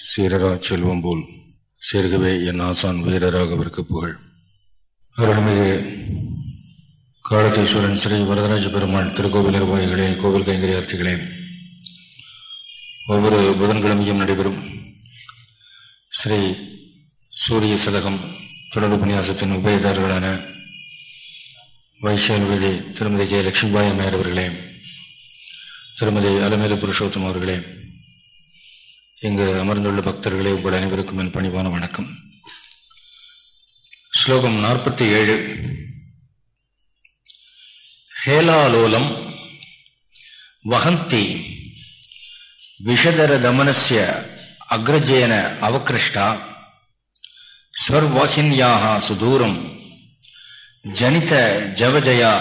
சீரரா செல்வம் போல் சேர்கவே என் ஆசான் வீரராகவிற்கு புகழ். அருள்மிகு காலத்தீஸ்வரன் ஸ்ரீ வரதராஜ பெருமாள் திருக்கோவில் நிர்வாகிகளே கோவில் கைங்கரியார்த்திகளே ஒவ்வொரு புதன்கிழமையும் நடைபெறும் ஸ்ரீ சூரிய சதகம் தொடர் உபன்யாசத்தின் உபயதாரர்களான வைஷால்வதி திருமதி கே. லட்சுமிபாய் அம்மையார் அவர்களே திருமதி அலமேலு புருஷோத்தம் அவர்களே இங்கு அமர்ந்துள்ள பக்தர்களே உங்கள் அனைவருக்கும் என் பணிவான வணக்கம். ஸ்லோகம் நாற்பத்தி ஏழு. ஹேலாலோலம் வகந்தி விஷதர தமனசிய அக்ரஜேன அவகிருஷ்டா ஸ்வர்வாகின்யாக சுதூரம் ஜனித ஜவஜயா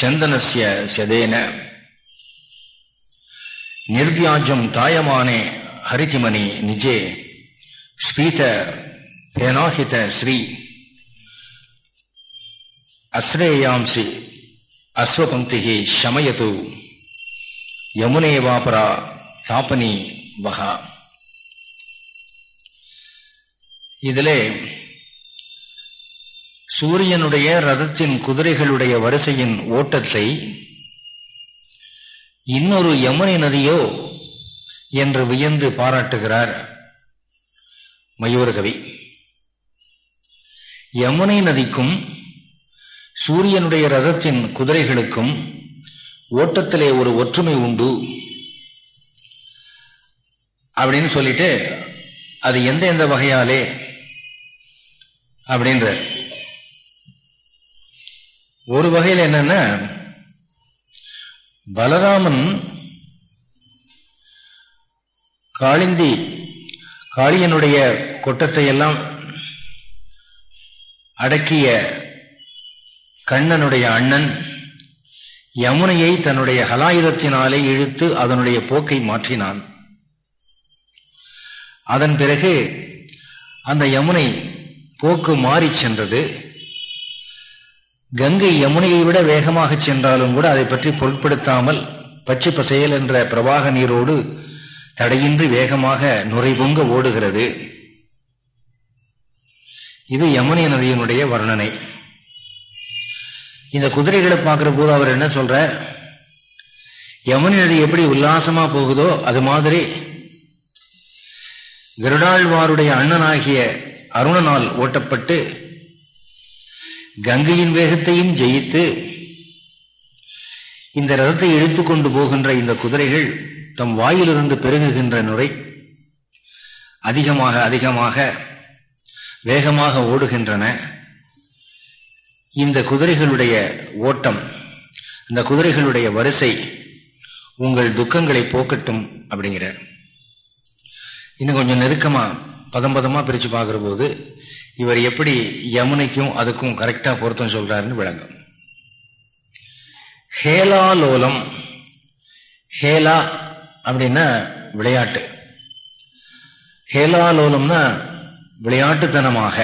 சந்தனஸ்ய சதேன நிர்வியாஜம் தாயமானே ஹரிதிமணி நிஜே ஸ்பீத பேனாஹித ஸ்ரீ அஸ்ரேயாம்சி அஸ்வபங்கி ஷமயது யமுனே வாபரா தாபனி வகா இதிலே சூரியனுடைய ரதத்தின் குதிரைகளுடைய வரிசையின் ஓட்டத்தை இன்னொரு யமுனை நதியோ என்று வியந்து பாராட்டுகிறார் மயூரகவி யமுனை நதிக்கும் சூரியனுடைய ரதத்தின் குதிரைகளுக்கும் ஓட்டத்திலே ஒரு ஒற்றுமை உண்டு. அப்படின்னு சொல்லிட்டு அது எந்த எந்த வகையாலே அப்படின்ற ஒரு வகையில் என்னன்னா பலராமன் காளிந்தி காளியனுடைய கொட்டத்தை எல்லாம் அடக்கிய கண்ணனுடைய அண்ணன் யமுனையை தன்னுடைய ஹலாயுதத்தினாலே இழுத்து அதனுடைய போக்கை மாற்றினான். அதன் பிறகு அந்த யமுனை போக்கு மாறி சென்றது. கங்கை யமுனையை விட வேகமாக சென்றாலும் கூட அதை பற்றி பொருட்படுத்தாமல் பச்சை பசையல் என்ற பிரவாக நீரோடு தடையின்றி வேகமாக நுரைபொங்க ஓடுகிறது. இது யமுனை நதியினுடைய வர்ணனை. இந்த குதிரைகளை பார்க்கிற போது அவர் என்ன சொல்ற யமுனை நதி எப்படி உல்லாசமா போகுதோ அது மாதிரி கருடாழ்வாருடைய அண்ணனாகிய அருணனால் ஓட்டப்பட்டு கங்கையின் வேகத்தையும் ஜெயித்து இந்த ரதத்தை இழுத்து கொண்டு போகின்ற இந்த குதிரைகள் தம் வாயிலிருந்து பெருகுகின்ற நுரை அதிகமாக அதிகமாக வேகமாக ஓடுகின்றன. இந்த குதிரைகளுடைய ஓட்டம் இந்த குதிரைகளுடைய வரிசை உங்கள் துக்கங்களை போக்கட்டும் அப்படிங்கிறார். இன்னும் கொஞ்சம் நெருக்கமா பதம் பதமா பிரிச்சு பார்க்கிற போது இவர் எப்படி யமுனைக்கும் அதுக்கும் கரெக்டா பொருத்தம் சொல்றாருன்னு விளங்கும். ஹேலாலோலம் ஹேலா அப்படின்னா விளையாட்டு. ஹேலாலோலம்னா விளையாட்டுத்தனமாக.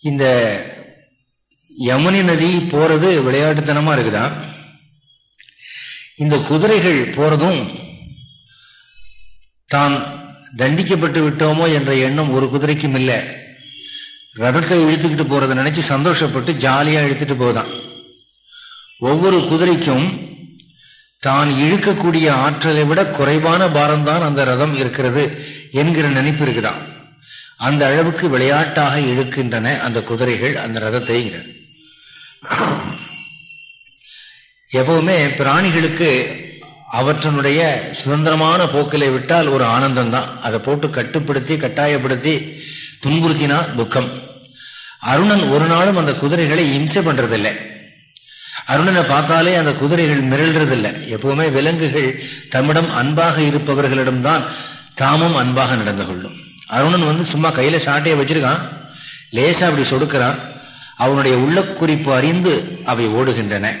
இந்த யமுனி நதி போறது விளையாட்டுத்தனமா இருக்குதா? இந்த குதிரைகள் போறதும் தான் தண்டிக்கப்பட்டு விட்டோமோ என்ற எண்ணம் ஒரு குதிரைக்கும் இல்லை. ரதத்தை இழுத்துக்கிட்டு போறதை நினைச்சு சந்தோஷப்பட்டு ஜாலியா இழுத்துட்டு போதான் ஒவ்வொரு குதிரைக்கும் தான் இழுக்கக்கூடிய ஆற்றலை விட குறைவான பாரம்தான் அந்த ரதம் இருக்கிறது என்கிற நினைப்பு இருக்குதான் அந்த அளவுக்கு விளையாட்டாக இழுக்கின்றன அந்த குதிரைகள் அந்த ரதத்தை எப்பவுமே பிராணிகளுக்கு அவற்றனுடைய சுதந்திரமான போக்கிலை விட்டால் ஒரு ஆனந்தம் தான் அதை போட்டு கட்டுப்படுத்தி கட்டாயப்படுத்தி துன்புறுத்தினா துக்கம். அருணன் ஒரு நாளும் அந்த குதிரைகளை இம்சை பண்றதில்லை. அருணனை பார்த்தாலே அந்த குதிரைகள் மிரள்றதில்லை. எப்பவுமே விலங்குகள் தம்மிடம் அன்பாக இருப்பவர்களிடம்தான் தாமும் அன்பாக நடந்து கொள்ளும். அருணன் வந்து சும்மா கையில சாட்டையை வச்சிருக்கான். லேசா அப்படி சொடுக்கிறான். அவனுடைய உள்ள குறிப்பு அறிந்து அவை ஓடுகின்றன.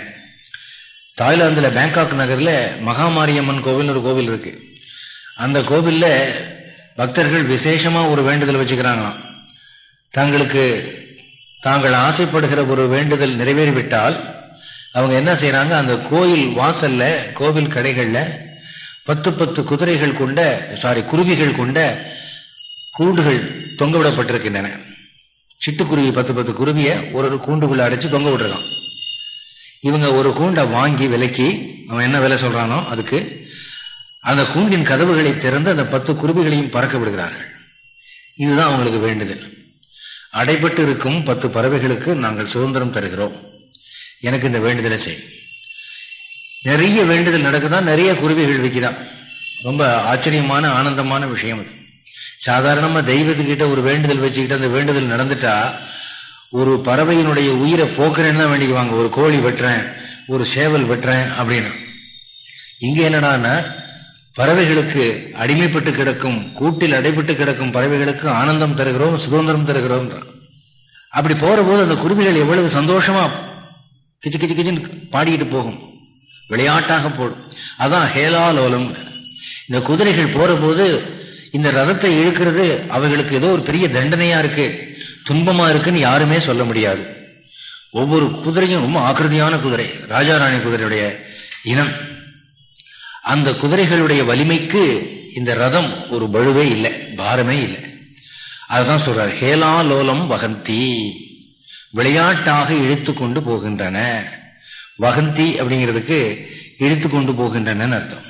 தாய்லாந்துல பேங்காக் நகர்ல மகாமாரியம்மன் கோவில் ஒரு கோவில் இருக்கு. அந்த கோவில்ல பக்தர்கள் விசேஷமா ஒரு வேண்டுதல் வச்சுக்கிறாங்களாம். தங்களுக்கு தாங்கள் ஆசைப்படுகிற ஒரு வேண்டுதல் நிறைவேறிவிட்டால் அவங்க என்ன செய்யறாங்க அந்த கோயில் வாசல்ல கோவில் கடைகள்ல பத்து பத்து குதிரைகள் கொண்ட சாரி குருவிகள் கொண்ட கூண்டுகள் தொங்க விடப்பட்டிருக்கின்றன. சிட்டுக்குருவி பத்து பத்து குருவியை ஒரு ஒரு கூண்டுக்குள்ள அடைச்சு தொங்க விட்டுருக்கான். இவங்க ஒரு கூண்டை வாங்கி விலக்கி அவன் என்ன விலை சொல்றானோ அதுக்கு அந்த கூண்டின் கதவுகளை திறந்து அந்த பத்து குருவிகளையும் பறக்க விடுகிறார்கள். இதுதான் அவங்களுக்கு வேண்டுதல். அடைபட்டு இருக்கும் பத்து பறவைகளுக்கு நாங்கள் சுதந்திரம் தருகிறோம். எனக்கு இந்த வேண்டுதலை செய். நிறைய வேண்டுதல் நடக்குதான் நிறைய குருவிகள் விற்கிதான் ரொம்ப ஆச்சரியமான ஆனந்தமான விஷயம் அது. சாதாரணமா தெய்வத்துக்கிட்ட ஒரு வேண்டுதல் வச்சுக்கிட்டு அந்த வேண்டுதல் நடந்துட்டா ஒரு பறவையினுடைய உயிரை போக்குறேன்னு தான் வேண்டிக்குவாங்க. ஒரு கோழி வெட்டுறேன் ஒரு சேவல் வெட்டுறேன் அப்படின்னு. இங்க என்னடான்னா பறவைகளுக்கு அடிமைப்பட்டு கிடக்கும் கூட்டில் அடைபட்டு கிடக்கும் பறவைகளுக்கு ஆனந்தம் தருகிறோம் சுதந்திரம் தருகிறோம் அப்படி போற போது அந்த குருவிகள் எவ்வளவு சந்தோஷமா கிச்சு கிச்சு கிச்சுன்னு பாடிக்கிட்டு போகும். விளையாட்டாக போடும். அதான் ஹேலாலோலம் இந்த குதிரைகள் போற போது இந்த ரதத்தை இழுக்கிறது அவைகளுக்கு ஏதோ ஒரு பெரிய தண்டனையா இருக்கு. துன்பமா இருக்குன்னு யாருமே சொல்ல முடியாது. ஒவ்வொரு குதிரையும் ரொம்ப ஆக்கிருதியான குதிரை. ராஜாராணி குதிரையுடைய இனம். அந்த குதிரைகளுடைய வலிமைக்கு இந்த ரதம் ஒரு பழுவே இல்லை பாரமே இல்லை. அதுதான் சொல்றாரு ஹேலா லோலம் வகந்தி. விளையாட்டாக இழுத்து கொண்டு போகின்றன. வகந்தி அப்படிங்கிறதுக்கு இழுத்து கொண்டு போகின்றன அர்த்தம்.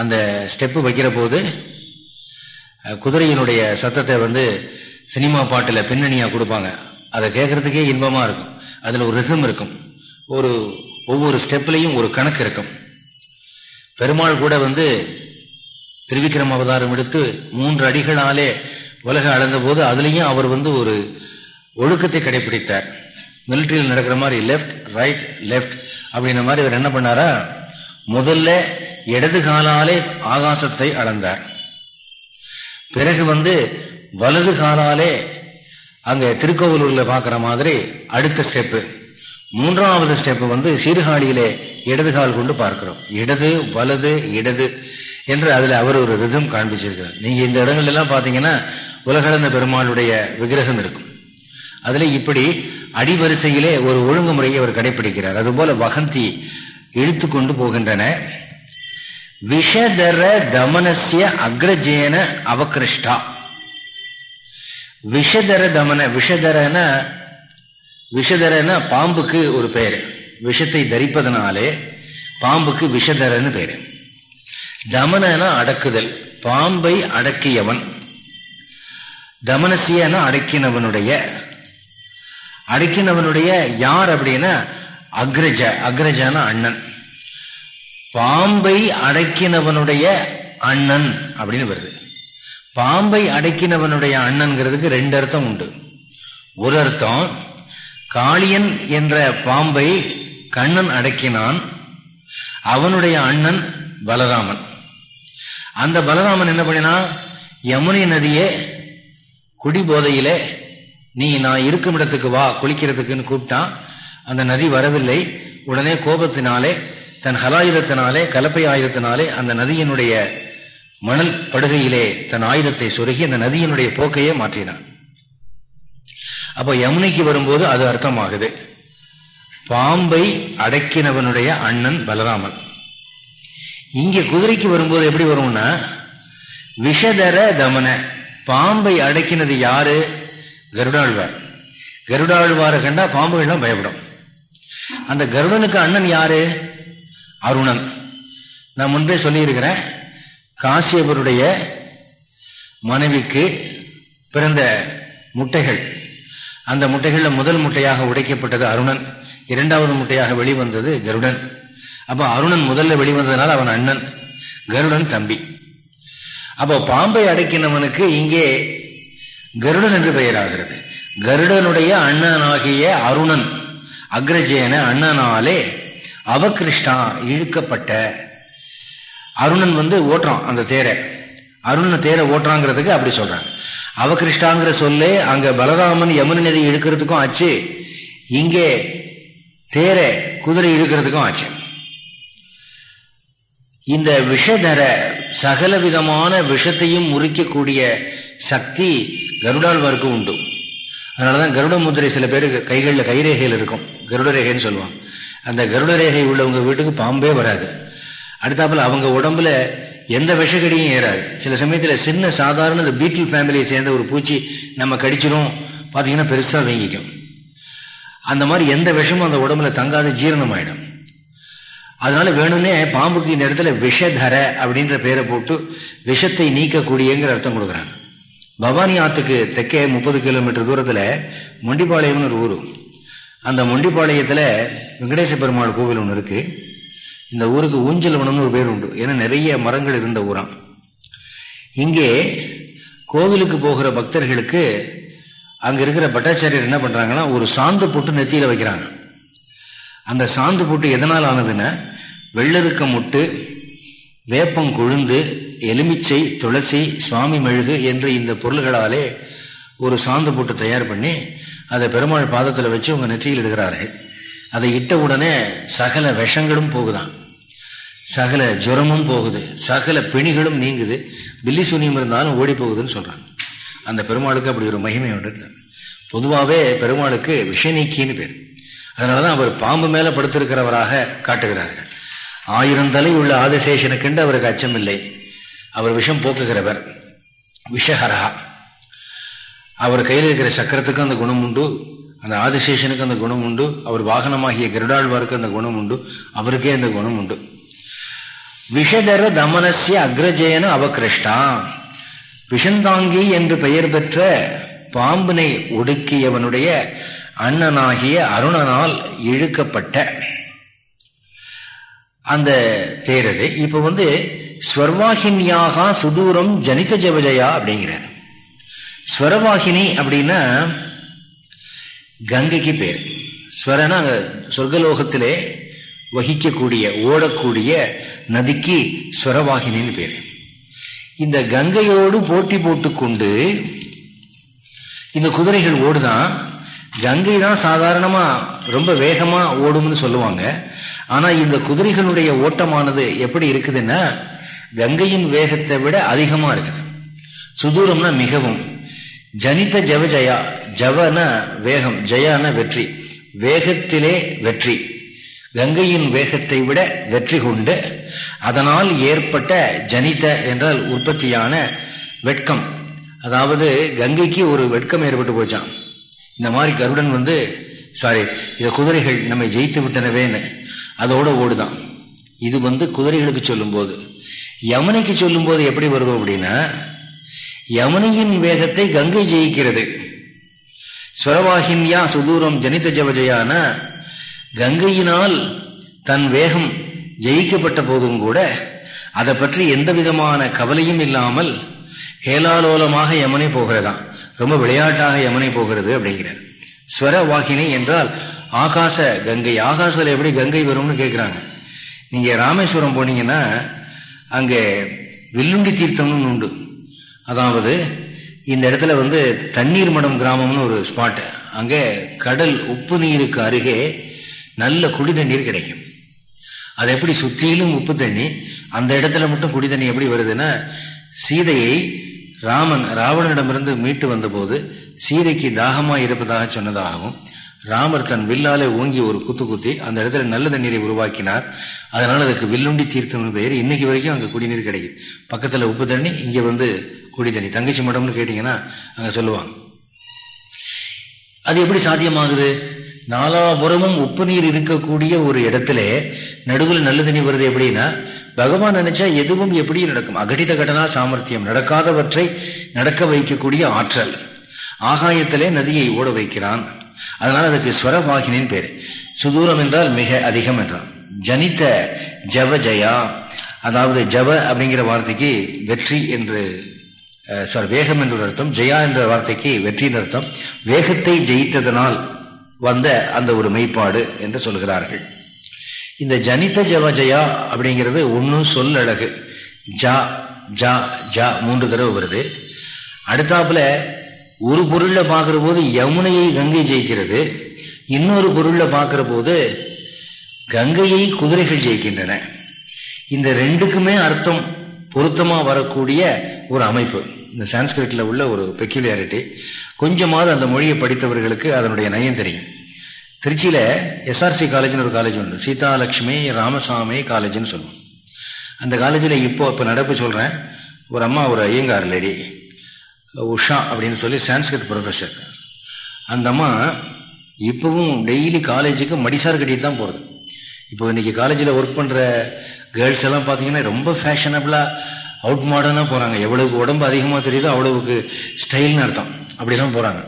அந்த ஸ்டெப்பு வைக்கிற போது குதிரையினுடைய சத்தத்தை வந்து சினிமா பாட்டில் பின்னணியாக கொடுப்பாங்க. அதை கேட்கறதுக்கே இன்பமாக இருக்கும். அதில் ஒரு ரிசம் இருக்கும். ஒரு ஒவ்வொரு ஸ்டெப்லையும் ஒரு கணக்கு இருக்கும். பெருமாள் கூட வந்து திருவிக்கிரம அவதாரம் எடுத்து மூன்று அடிகளாலே உலக அளந்த போது அதுலேயும் அவர் வந்து ஒரு ஒழுக்கத்தை கடைபிடித்தார். மிலிட்ரியில் நடக்கிற மாதிரி லெஃப்ட் ரைட் லெஃப்ட் அப்படின்ற மாதிரி இவர் என்ன பண்ணாரா முதல்ல இடது காலாலே ஆகாசத்தை அளந்தார். பிறகு வந்து வலது காலாலே அங்க திருக்கோவிலூர்ல பாக்குற மாதிரி அடுத்த ஸ்டெப்பு மூன்றாவது ஸ்டெப் வந்து சீர்காழியிலே இடது கால் கொண்டு பார்க்கிறோம். இடது வலது இடது என்று அதுல அவர் ஒரு ரிதம் காண்பிச்சிருக்கிறார். நீங்க இந்த இடங்கள்ல எல்லாம் பாத்தீங்கன்னா உலகளந்த பெருமாளுடைய விக்கிரகம் இருக்கும். அதுல இப்படி அடிவரிசையிலே ஒரு ஒழுங்குமுறையை அவர் கடைபிடிக்கிறார். அதுபோல வகந்தி இழுத்து கொண்டு போகின்றன. விஷதர தமனசிய அக்ரஜேன அவகிருஷ்டா. விஷதர தமன விஷதரன விஷதரன பாம்புக்கு ஒரு பெயர் விஷத்தை தரிப்பதனாலே பாம்புக்கு விஷதரன்னு பேரு. தமனன அடக்குதல் பாம்பை அடக்கியவன். தமனசியன அடக்கினவனுடைய அடக்கினவனுடைய யார் அப்படின்னா அக்ரஜ அக்ரஜான அண்ணன். பாம்பை அடக்கினவனுடைய அண்ணன் அப்படின்னு வருது. பாம்பை அடக்கினவனுடைய அண்ணன்கிறதுக்கு ரெண்டு அர்த்தம் உண்டு. ஒரு அர்த்தம் காளியன் என்ற பாம்பை கண்ணன் அடக்கினான் அவனுடைய அண்ணன் பலராமன். அந்த பலராமன் என்ன பண்ணினா யமுனை நதியே குடி போதையிலே நீ நான் இருக்கும் இடத்துக்கு வா குளிக்கிறதுக்குன்னு கூப்பிட்டான் அந்த நதி வரவில்லை. உடனே கோபத்தினாலே தன் ஹலாயுதத்தினாலே கலப்பை ஆயுதத்தினாலே அந்த நதியினுடைய மணல் படுகையிலே தன் ஆயுதத்தை சொருகி அந்த நதியினுடைய போக்கையே மாற்றினான். அப்போ யமுனைக்கு வரும்போது அது அர்த்தமாகுது. பாம்பை அடக்கினவனுடைய அண்ணன் பலராமன். இங்கே குதிரைக்கு வரும்போது எப்படி வரும்னா விஷதர தமன பாம்பை அடக்கினது யாரு? கருடாழ்வார். கருடாழ்வாரை கண்டா பாம்புகள்லாம் பயப்படும். அந்த கருடனுக்கு அண்ணன் யாரு? அருணன். நான் முன்பே சொல்லியிருக்கிறேன். காசியபருடைய மனைவிக்கு பிறந்த முட்டைகள். அந்த முட்டைகளில் முதல் முட்டையாக உடைக்கப்பட்டது அருணன். இரண்டாவது முட்டையாக வெளிவந்தது கருடன். அப்போ அருணன் முதல்ல வெளிவந்ததுனால அவன் அண்ணன். கருடன் தம்பி. அப்போ பாம்பை அடைக்கினவனுக்கு இங்கே கருடன் என்று பெயராகிறது. கருடனுடைய அண்ணனாகிய அருணன் அக்ரஜேன அண்ணனாலே அவகிருஷ்டா இழுக்கப்பட்ட அருணன் வந்து ஓட்டுறான் அந்த தேரை. அருணன் தேரை ஓட்டுறாங்கிறதுக்கு அப்படி சொல்றாங்க. அவகிருஷ்டாங்கிற சொல்லே அங்க பலராமன் யமுன நதி இழுக்கிறதுக்கும் ஆச்சு இங்கே தேரை குதிரை இழுக்கிறதுக்கும் ஆச்சு. இந்த விஷதர சகல விதமான விஷத்தையும் முறிக்கக்கூடிய சக்தி கருடாழ்வாருக்கு உண்டு. அதனாலதான் கருட முதிரை சில பேருக்கு கைகளில் கைரேகையில் இருக்கும். கருட ரேகைன்னு சொல்லுவாங்க. அந்த கருட ரேகை உள்ளவங்க வீட்டுக்கு பாம்பே வராது. அடுத்தாப்புல அவங்க உடம்புல எந்த விஷக்கடியும் ஏறாது. சில சமயத்தில் சின்ன சாதாரண இந்த பீட்டில் ஃபேமிலியை சேர்ந்த ஒரு பூச்சி நம்ம கடிச்சிடும் பார்த்தீங்கன்னா பெருசாக வீங்கிக்கும். அந்த மாதிரி எந்த விஷமும் அந்த உடம்புல தங்காது ஜீரணமாயிடும். அதனால வேணும்னே பாம்புக்கு இந்த இடத்துல விஷதர அப்படின்ற பேரை போட்டு விஷத்தை நீக்கக்கூடியங்கிற அர்த்தம் கொடுக்குறாங்க. பவானி ஆத்துக்கு தெற்கே முப்பது கிலோமீட்டர் தூரத்தில் மொண்டிப்பாளையம்னு ஒரு ஊர். அந்த மொண்டிப்பாளையத்தில் வெங்கடேச பெருமாள் கோவில் ஒன்று இருக்கு. இந்த ஊருக்கு ஊஞ்சல் வனம்னு ஒரு பேர் உண்டு. ஏன்னா நிறைய மரங்கள் இருந்த ஊராம் இங்கே கோவிலுக்கு போகிற பக்தர்களுக்கு அங்கே இருக்கிற பட்டாச்சாரியர் என்ன பண்ணுறாங்கன்னா ஒரு சாந்து போட்டு நெத்தியில் வைக்கிறாங்க. அந்த சாந்து போட்டு எதனால் ஆனதுன்னா வெள்ளருக்க முட்டு வேப்பம் கொழுந்து எலுமிச்சை துளசி சுவாமி மெழுகு என்று இந்த பொருள்களாலே ஒரு சாந்து போட்டு தயார் பண்ணி அதை பெருமாள் பாதத்தில் வச்சு உங்க நெற்றியில் இடுகிறார்கள் அதை இட்ட உடனே சகல விஷங்களும் போகுதான். சகல ஜுரமும் போகுது. சகல பிணிகளும் நீங்குது. பில்லி சூனியம் இருந்தாலும் ஓடி போகுதுன்னு சொல்றாங்க. அந்த பெருமாளுக்கு அப்படி ஒரு மகிமை உண்டு. பொதுவாகவே பெருமாளுக்கு விஷநீக்கின்னு பேர். அதனாலதான் அவர் பாம்பு மேல படுத்திருக்கிறவராக காட்டுகிறார்கள். ஆயிரம் தலை உள்ள ஆதிசேஷனுக்கென்று அவருக்கு அச்சமில்லை. அவர் விஷம் போக்குகிறவர். விஷஹரா அவர் கையில் இருக்கிற சக்கரத்துக்கு அந்த குணம் உண்டு. அந்த ஆதிசேஷனுக்கு அந்த குணம் உண்டு. அவர் வாகனமாகிய கருடாழ்வாருக்கு அந்த குணம் உண்டு. அவருக்கே அந்த குணம் உண்டு. விஷதர தமனசிய அக்ரஜயன அவகிருஷ்டா. விஷந்தாங்கி என்று பெயர் பெற்ற பாம்பினை ஒடுக்கியவனுடைய அண்ணனாகிய அருணனால் இழுக்கப்பட்ட அந்த தேரது. இப்ப வந்து ஸ்வர்வாகினியாக சுதூரம் ஜனித ஜபஜயா அப்படிங்கிறார். ஸ்வரவாகினி அப்படின்னா கங்கைக்கு பேர். ஸ்வரனா அங்க சொர்க்கலோகத்திலே வகிக்கக்கூடிய ஓடக்கூடிய நதிக்கு ஸ்வரவாகினின்னு பேர். இந்த கங்கையோடு போட்டி போட்டுக்கொண்டு இந்த குதிரைகள் ஓடுதான் கங்கை தான் சாதாரணமாக ரொம்ப வேகமாக ஓடும்னு சொல்லுவாங்க. ஆனால் இந்த குதிரைகளுடைய ஓட்டமானது எப்படி இருக்குதுன்னா கங்கையின் வேகத்தை விட அதிகமா இருக்குது சுதூரம்னா மிகவும். ஜனித ஜவ ஜயா ஜவன வேகம் ஜயான வெற்றி. வேகத்திலே வெற்றி. கங்கையின் வேகத்தை விட வெற்றி கொண்டு அதனால் ஏற்பட்ட ஜனித என்றால் உற்பத்தியான வெட்கம். அதாவது கங்கைக்கு ஒரு வெட்கம் ஏற்பட்டு போச்சான் இந்த மாதிரி கருடன் வந்து சாரி இந்த குதிரைகள் நம்மை ஜெயித்து விட்டனவேன்னு. அதோட ஓடுதான். இது வந்து குதிரைகளுக்கு சொல்லும் போது யமுனைக்கு சொல்லும் போது எப்படி வருதோ அப்படின்னா யமுனையின் வேகத்தை கங்கை ஜெயிக்கிறது. ஸ்வரவாகின்யா சுதூரம் ஜனித ஜவஜயான கங்கையினால் தன் வேகம் ஜெயிக்கப்பட்ட போதும் கூட அதை பற்றி எந்த விதமான கவலையும் இல்லாமல் ஹேலாலோலமாக யமுனை போகிறதாம் ரொம்ப விளையாட்டாக யமுனை போகிறது அப்படிங்கிறார். ஸ்வர வாகினி என்றால் ஆகாச கங்கை. ஆகாசத்தில் எப்படி கங்கை வரும்னு கேட்குறாங்க நீங்கள் ராமேஸ்வரம் போனீங்கன்னா அங்கே வில்லுண்டி தீர்த்தம்னு உண்டு. அதாவது இந்த இடத்துல வந்து தண்ணீர் மடம் கிராமம்னு ஒரு ஸ்பாட் அங்கே கடல் உப்பு நீருக்கு அருகே நல்ல குடி தண்ணீர் கிடைக்கும். அது எப்படி சுத்தியிலும் உப்பு தண்ணி அந்த இடத்துல மட்டும் குடி தண்ணி எப்படி வருதுன்னா சீதையை ராமன் ராவணனிடமிருந்து மீட்டு வந்தபோது சீதைக்கு தாகமாக இருப்பதாக சொன்னதாகவும் ராமர் தன் வில்லாலே ஓங்கி ஒரு குத்து குத்தி அந்த இடத்துல நல்ல தண்ணீரை உருவாக்கினார். அதனால அதுக்கு வில்லுண்டி தீர்த்தம்னு பெயர். இன்னைக்கு வரைக்கும் அங்கே குடிநீர் கிடைக்கும் பக்கத்தில் உப்பு தண்ணி இங்கே வந்து குடி தண்ணி. தங்கச்சி மடம்னு கேட்டிங்கன்னா அங்கே சொல்லுவாங்க. அது எப்படி சாத்தியமாகுது? நாலாபுரமும் உப்பு நீர் இருக்கக்கூடிய ஒரு இடத்துல நடுவில் நல்ல தண்ணி வருது எப்படின்னா பகவான் நினைச்சா எதுவும் எப்படி நடக்கும். அகடித கடனா சாமர்த்தியம். நடக்காதவற்றை நடக்க வைக்கக்கூடிய ஆற்றல். ஆகாயத்திலே நதியை ஓட வைக்கிறான். அதனால அதுக்கு ஸ்வரவாகினின் பேரு. சுதூரம் என்றால் மிக அதிகம் என்றான். ஜனித்த ஜவ ஜயா. அதாவது ஜவ அப்படிங்கிற வார்த்தைக்கு வெற்றி என்று சாரி வேகம் என்ற அர்த்தம் ஜெயா என்ற வார்த்தைக்கு வெற்றியின் அர்த்தம். வேகத்தை ஜெயித்ததனால் வந்த அந்த ஒரு மெய்ப்பாடு என்று சொல்கிறார்கள். இந்த ஜனித ஜவஜயா அப்படிங்கிறது ஒன்னும் சொல் அழகு ஜா ஜா ஜா மூன்று தடவை வருது. அடுத்தாப்புல ஒரு பொருளில் பார்க்குற போது யமுனையை கங்கை ஜெயிக்கிறது. இன்னொரு பொருளில் பார்க்குற போது கங்கையை குதிரைகள் ஜெயிக்கின்றன. இந்த ரெண்டுக்குமே அர்த்தம் பொருத்தமாக வரக்கூடிய ஒரு அமைப்பு. இந்த சான்ஸ்கிரிட்டில் உள்ள ஒரு பெக்யூலியாரிட்டி கொஞ்சமாவது அந்த மொழியை படித்தவர்களுக்கு அதனுடைய நயம் தெரியும். திருச்சியில் எஸ்ஆர்சி காலேஜ்னு ஒரு காலேஜ் உண்டு. சீதாலட்சுமி ராமசாமி காலேஜ்னு சொல்லுவோம். அந்த காலேஜில் இப்போ இப்போ நடப்பு சொல்கிறேன் ஒரு அம்மா ஒரு ஐயங்கார் லேடி உஷா அப்படின்னு சொல்லி சான்ஸ்கிரிட் ப்ரொஃபஸர் அந்த அம்மா இப்போவும் டெய்லி காலேஜுக்கு மடிசார் கட்டிட்டு தான் போகிறது இப்போ இன்னைக்கு காலேஜில் ஒர்க் பண்ணுற கேர்ள்ஸ் எல்லாம் பார்த்தீங்கன்னா ரொம்ப ஃபேஷனபிளாக அவுட் மாடர்னாக போகிறாங்க எவ்வளவுக்கு உடம்பு அதிகமாக தெரியுதோ அவ்வளவுக்கு ஸ்டைல்னு அர்த்தம். அப்படிலாம் போகிறாங்க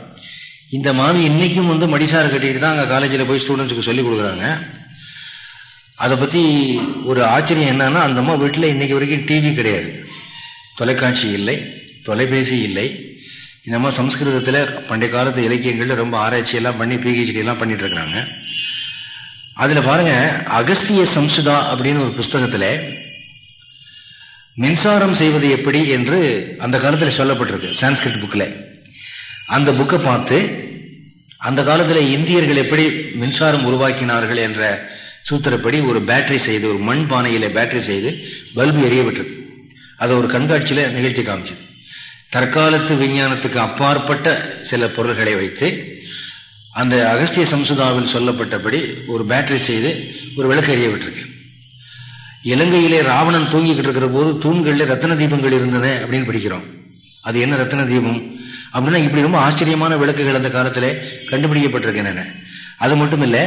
இந்த மாமி இன்னைக்கும் வந்து மடிசார் கட்டிட்டு தான் அங்கே காலேஜில் போய் ஸ்டூடெண்ட்ஸுக்கு சொல்லிக் கொடுக்குறாங்க. அதை பற்றி ஒரு ஆச்சரியம் என்னன்னா அந்த அம்மா வீட்டில் இன்னைக்கு வரைக்கும் டிவி கிடையாது. தொலைக்காட்சி இல்லை. தொலைபேசி இல்லை. இந்த மாதிரி சம்ஸ்கிருதத்தில் பண்டைய காலத்து இலக்கியங்களில் ரொம்ப ஆராய்ச்சியெல்லாம் பண்ணி பிஹெச்டியெல்லாம் பண்ணிட்டு இருக்கிறாங்க. அதில் பாருங்க அகஸ்திய சம்சுதா அப்படின்னு ஒரு புஸ்தகத்தில் மின்சாரம் செய்வது எப்படி என்று அந்த காலத்தில் சொல்லப்பட்டிருக்கு சான்ஸ்கிரிட் புக்கில் அந்த புக்கை பார்த்து அந்த காலத்தில் இந்தியர்கள் எப்படி மின்சாரம் உருவாக்கினார்கள் என்ற சூத்திரப்படி ஒரு பேட்டரி செய்து ஒரு மண் பானையில் பேட்டரி செய்து பல்பு எரியப்பட்டிருக்கு. அதை ஒரு கண்காட்சியில் நிகழ்த்தி காமிச்சது. தற்காலத்து விஞ்ஞானத்துக்கு அப்பாற்பட்ட சில பொருள்களை வைத்து அந்த அகஸ்திய சம்சுதாவில் சொல்லப்பட்டபடி ஒரு பேட்டரி செய்து ஒரு விளக்கு விட்டுருக்கேன். இலங்கையிலே ராவணன் தூங்கிக்கிட்டு இருக்கிற போது தூண்களில் ரத்தன தீபங்கள் இருந்தன அப்படின்னு படிக்கிறோம். அது என்ன ரத்தன தீபம்? அப்படின்னா இப்படி ரொம்ப ஆச்சரியமான விளக்குகள் அந்த காலத்தில் கண்டுபிடிக்கப்பட்டிருக்கின்றன. அது மட்டும் இல்லை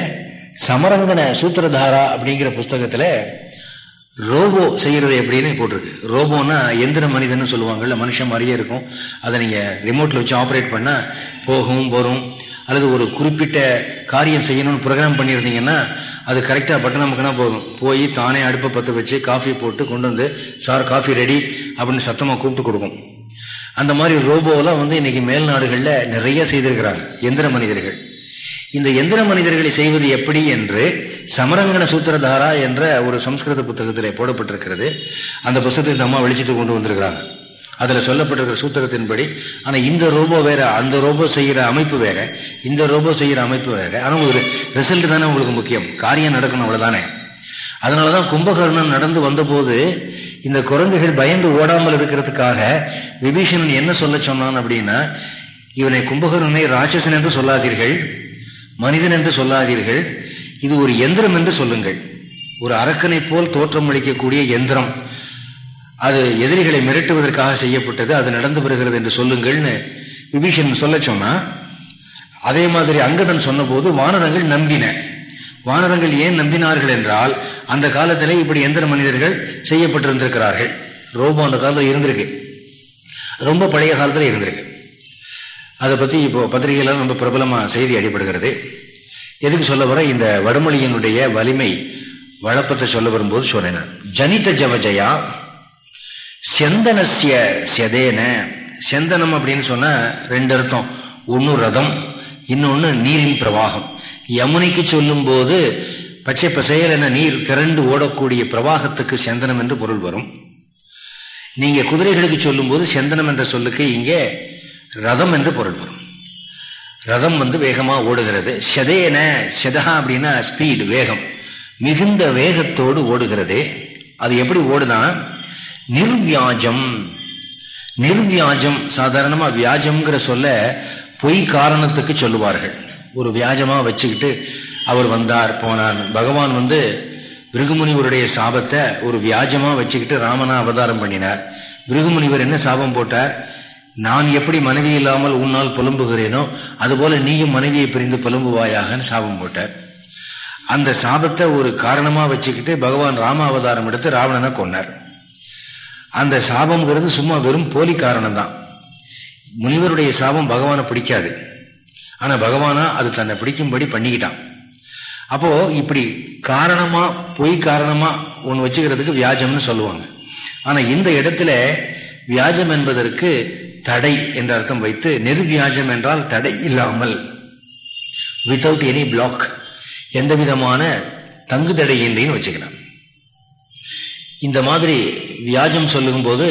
சமரங்கன சூத்திரதாரா அப்படிங்கிற புஸ்தகத்தில் ரோபோ செய்கிறது எப்படின்னு போட்டிருக்கு. ரோபோனா எந்திர மனிதன் சொல்லுவாங்கல்ல மனுஷன் மாதிரியே இருக்கும். அதை நீங்கள் ரிமோட்டில் வச்சு ஆப்ரேட் பண்ணால் போகும் வரும். அல்லது ஒரு குறிப்பிட்ட காரியம் செய்யணும்னு ப்ரோக்ராம் பண்ணியிருந்தீங்கன்னா அது கரெக்டாக பட்டன் நமக்குனா போதும். போய் தானே அடுப்பை பற்ற வச்சு காஃபி போட்டு கொண்டு வந்து சார் காஃபி ரெடி அப்படின்னு சத்தமாக கூப்பிட்டு கொடுக்கும். அந்த மாதிரி ரோபோலாம் வந்து இன்னைக்கு மேல் நாடுகளில் நிறைய செய்திருக்கிறாங்க எந்திர மனிதர்கள். இந்த எந்திர மனிதர்களை செய்வது எப்படி என்று சமரங்கன சூத்திரதாரா என்ற ஒரு சம்ஸ்கிருத புத்தகத்தில் போடப்பட்டிருக்கிறது. அந்த புத்தகத்தை நம்ம வெளிச்சத்து கொண்டு வந்திருக்கிறாங்க. அதில் சொல்லப்பட்டிருக்கிற சூத்திரத்தின்படி ஆனால் இந்த ரோபோ வேற அந்த ரோபோ செய்கிற அமைப்பு வேற இந்த ரோபோ செய்கிற அமைப்பு வேற. ஆனால் ஒரு ரிசல்ட் தானே உங்களுக்கு முக்கியம். காரியம் நடக்கணும் அதனால் தான் கும்பகர்ணன் நடந்து வந்தபோது இந்த குரங்குகள் பயந்து ஓடாமல் இருக்கிறதுக்காக விபீஷணன் என்ன சொல்ல சொன்னான் அப்படின்னா இவனை கும்பகர்ணனை ராட்சசன் என்று சொல்லாதீர்கள். மனிதன் என்று சொல்லாதீர்கள். இது ஒரு எந்திரம் என்று சொல்லுங்கள். ஒரு அரக்கனை போல் தோற்றம் அளிக்கக்கூடிய எந்திரம். அது எதிரிகளை மிரட்டுவதற்காக செய்யப்பட்டது அது நடந்து வருகிறது என்று சொல்லுங்கள்னு விபீஷன் சொல்ல சொன்னா. அதே மாதிரி அங்கதன் சொன்னபோது வானரங்கள் நம்பின. வானரங்கள் ஏன் நம்பினார்கள் என்றால் அந்த காலத்தில் இப்படி எந்திர மனிதர்கள் செய்யப்பட்டிருந்திருக்கிறார்கள். ரோபோ அந்த காலத்தில் இருந்திருக்கு. ரொம்ப பழைய காலத்தில் இருந்திருக்கு. அதை பற்றி இப்போ பத்திரிகைகள் ரொம்ப பிரபலமாக செய்தி அடிபடுகிறது. எதுக்கு சொல்ல வர இந்த வடமொழியினுடைய வலிமை வழப்பத்தை சொல்ல வரும்போது சொன்னேன் ஜனித ஜவஜயா செந்தனசிய செதேன. செந்தனம் அப்படின்னு சொன்ன ரெண்டு அர்த்தம். ஒன்று ரதம் இன்னொன்று நீரின் பிரவாகம். யமுனைக்கு சொல்லும்போது பச்சை பசையல் என நீர் திரண்டு ஓடக்கூடிய பிரவாகத்துக்கு செந்தனம் என்று பொருள் வரும். நீங்கள் குதிரைகளுக்கு சொல்லும்போது செந்தனம் என்ற சொல்லுக்கு இங்கே ரதம் என்று பொருள் வரும். ரதம் வந்து வேகமாக ஓடுகிறது. ஷதேன செதகா அப்படின்னா ஸ்பீடு வேகம். மிகுந்த வேகத்தோடு ஓடுகிறது. அது எப்படி ஓடுதான் நிர்வியாஜம். நிர்வியாஜம் சாதாரணமாக வியாஜம்ங்கிற சொல்ல பொய் காரணத்துக்கு சொல்லுவார்கள். ஒரு வியாஜமாக வச்சுக்கிட்டு அவர் வந்தார் போனார். பகவான் வந்து பிருகுமுனிவருடைய சாபத்தை ஒரு வியாஜமாக வச்சுக்கிட்டு ராமனா அவதாரம் பண்ணினார். பிருகுமுனிவர் என்ன சாபம் போட்டார்? நான் எப்படி மனைவி இல்லாமல் உன்னால் புலம்புகிறேனோ அதுபோல நீயும் மனைவியை பிரிந்து புலம்புவாயாகன்னு சாபம் போட்டார். அந்த சாபத்தை ஒரு காரணமா வச்சுக்கிட்டு பகவான் ராம அவதாரம் எடுத்து ராவணனை கொண்டார் அந்த சாபம்ங்கிறது சும்மா வெறும் போலி காரணம் தான். முனிவருடைய சாபம் பகவானை பிடிக்காது. ஆனா பகவானா அது தன்னை பிடிக்கும்படி பண்ணிக்கிட்டான். அப்போ இப்படி காரணமா பொய் காரணமா ஒன்று வச்சுக்கிறதுக்கு வியாஜம்னு சொல்லுவாங்க. ஆனா இந்த இடத்துல வியாஜம் என்பதற்கு தடை என்ற அர்த்தம் வைத்து நிர்வியாஜம் என்றால் தடை இல்லாமல். வித்தவுட் எனி பிளாக் எந்த விதமான தங்கு தடையின்றின்னு வச்சுக்கலாம். இந்த மாதிரி வியாஜம் சொல்லும்போது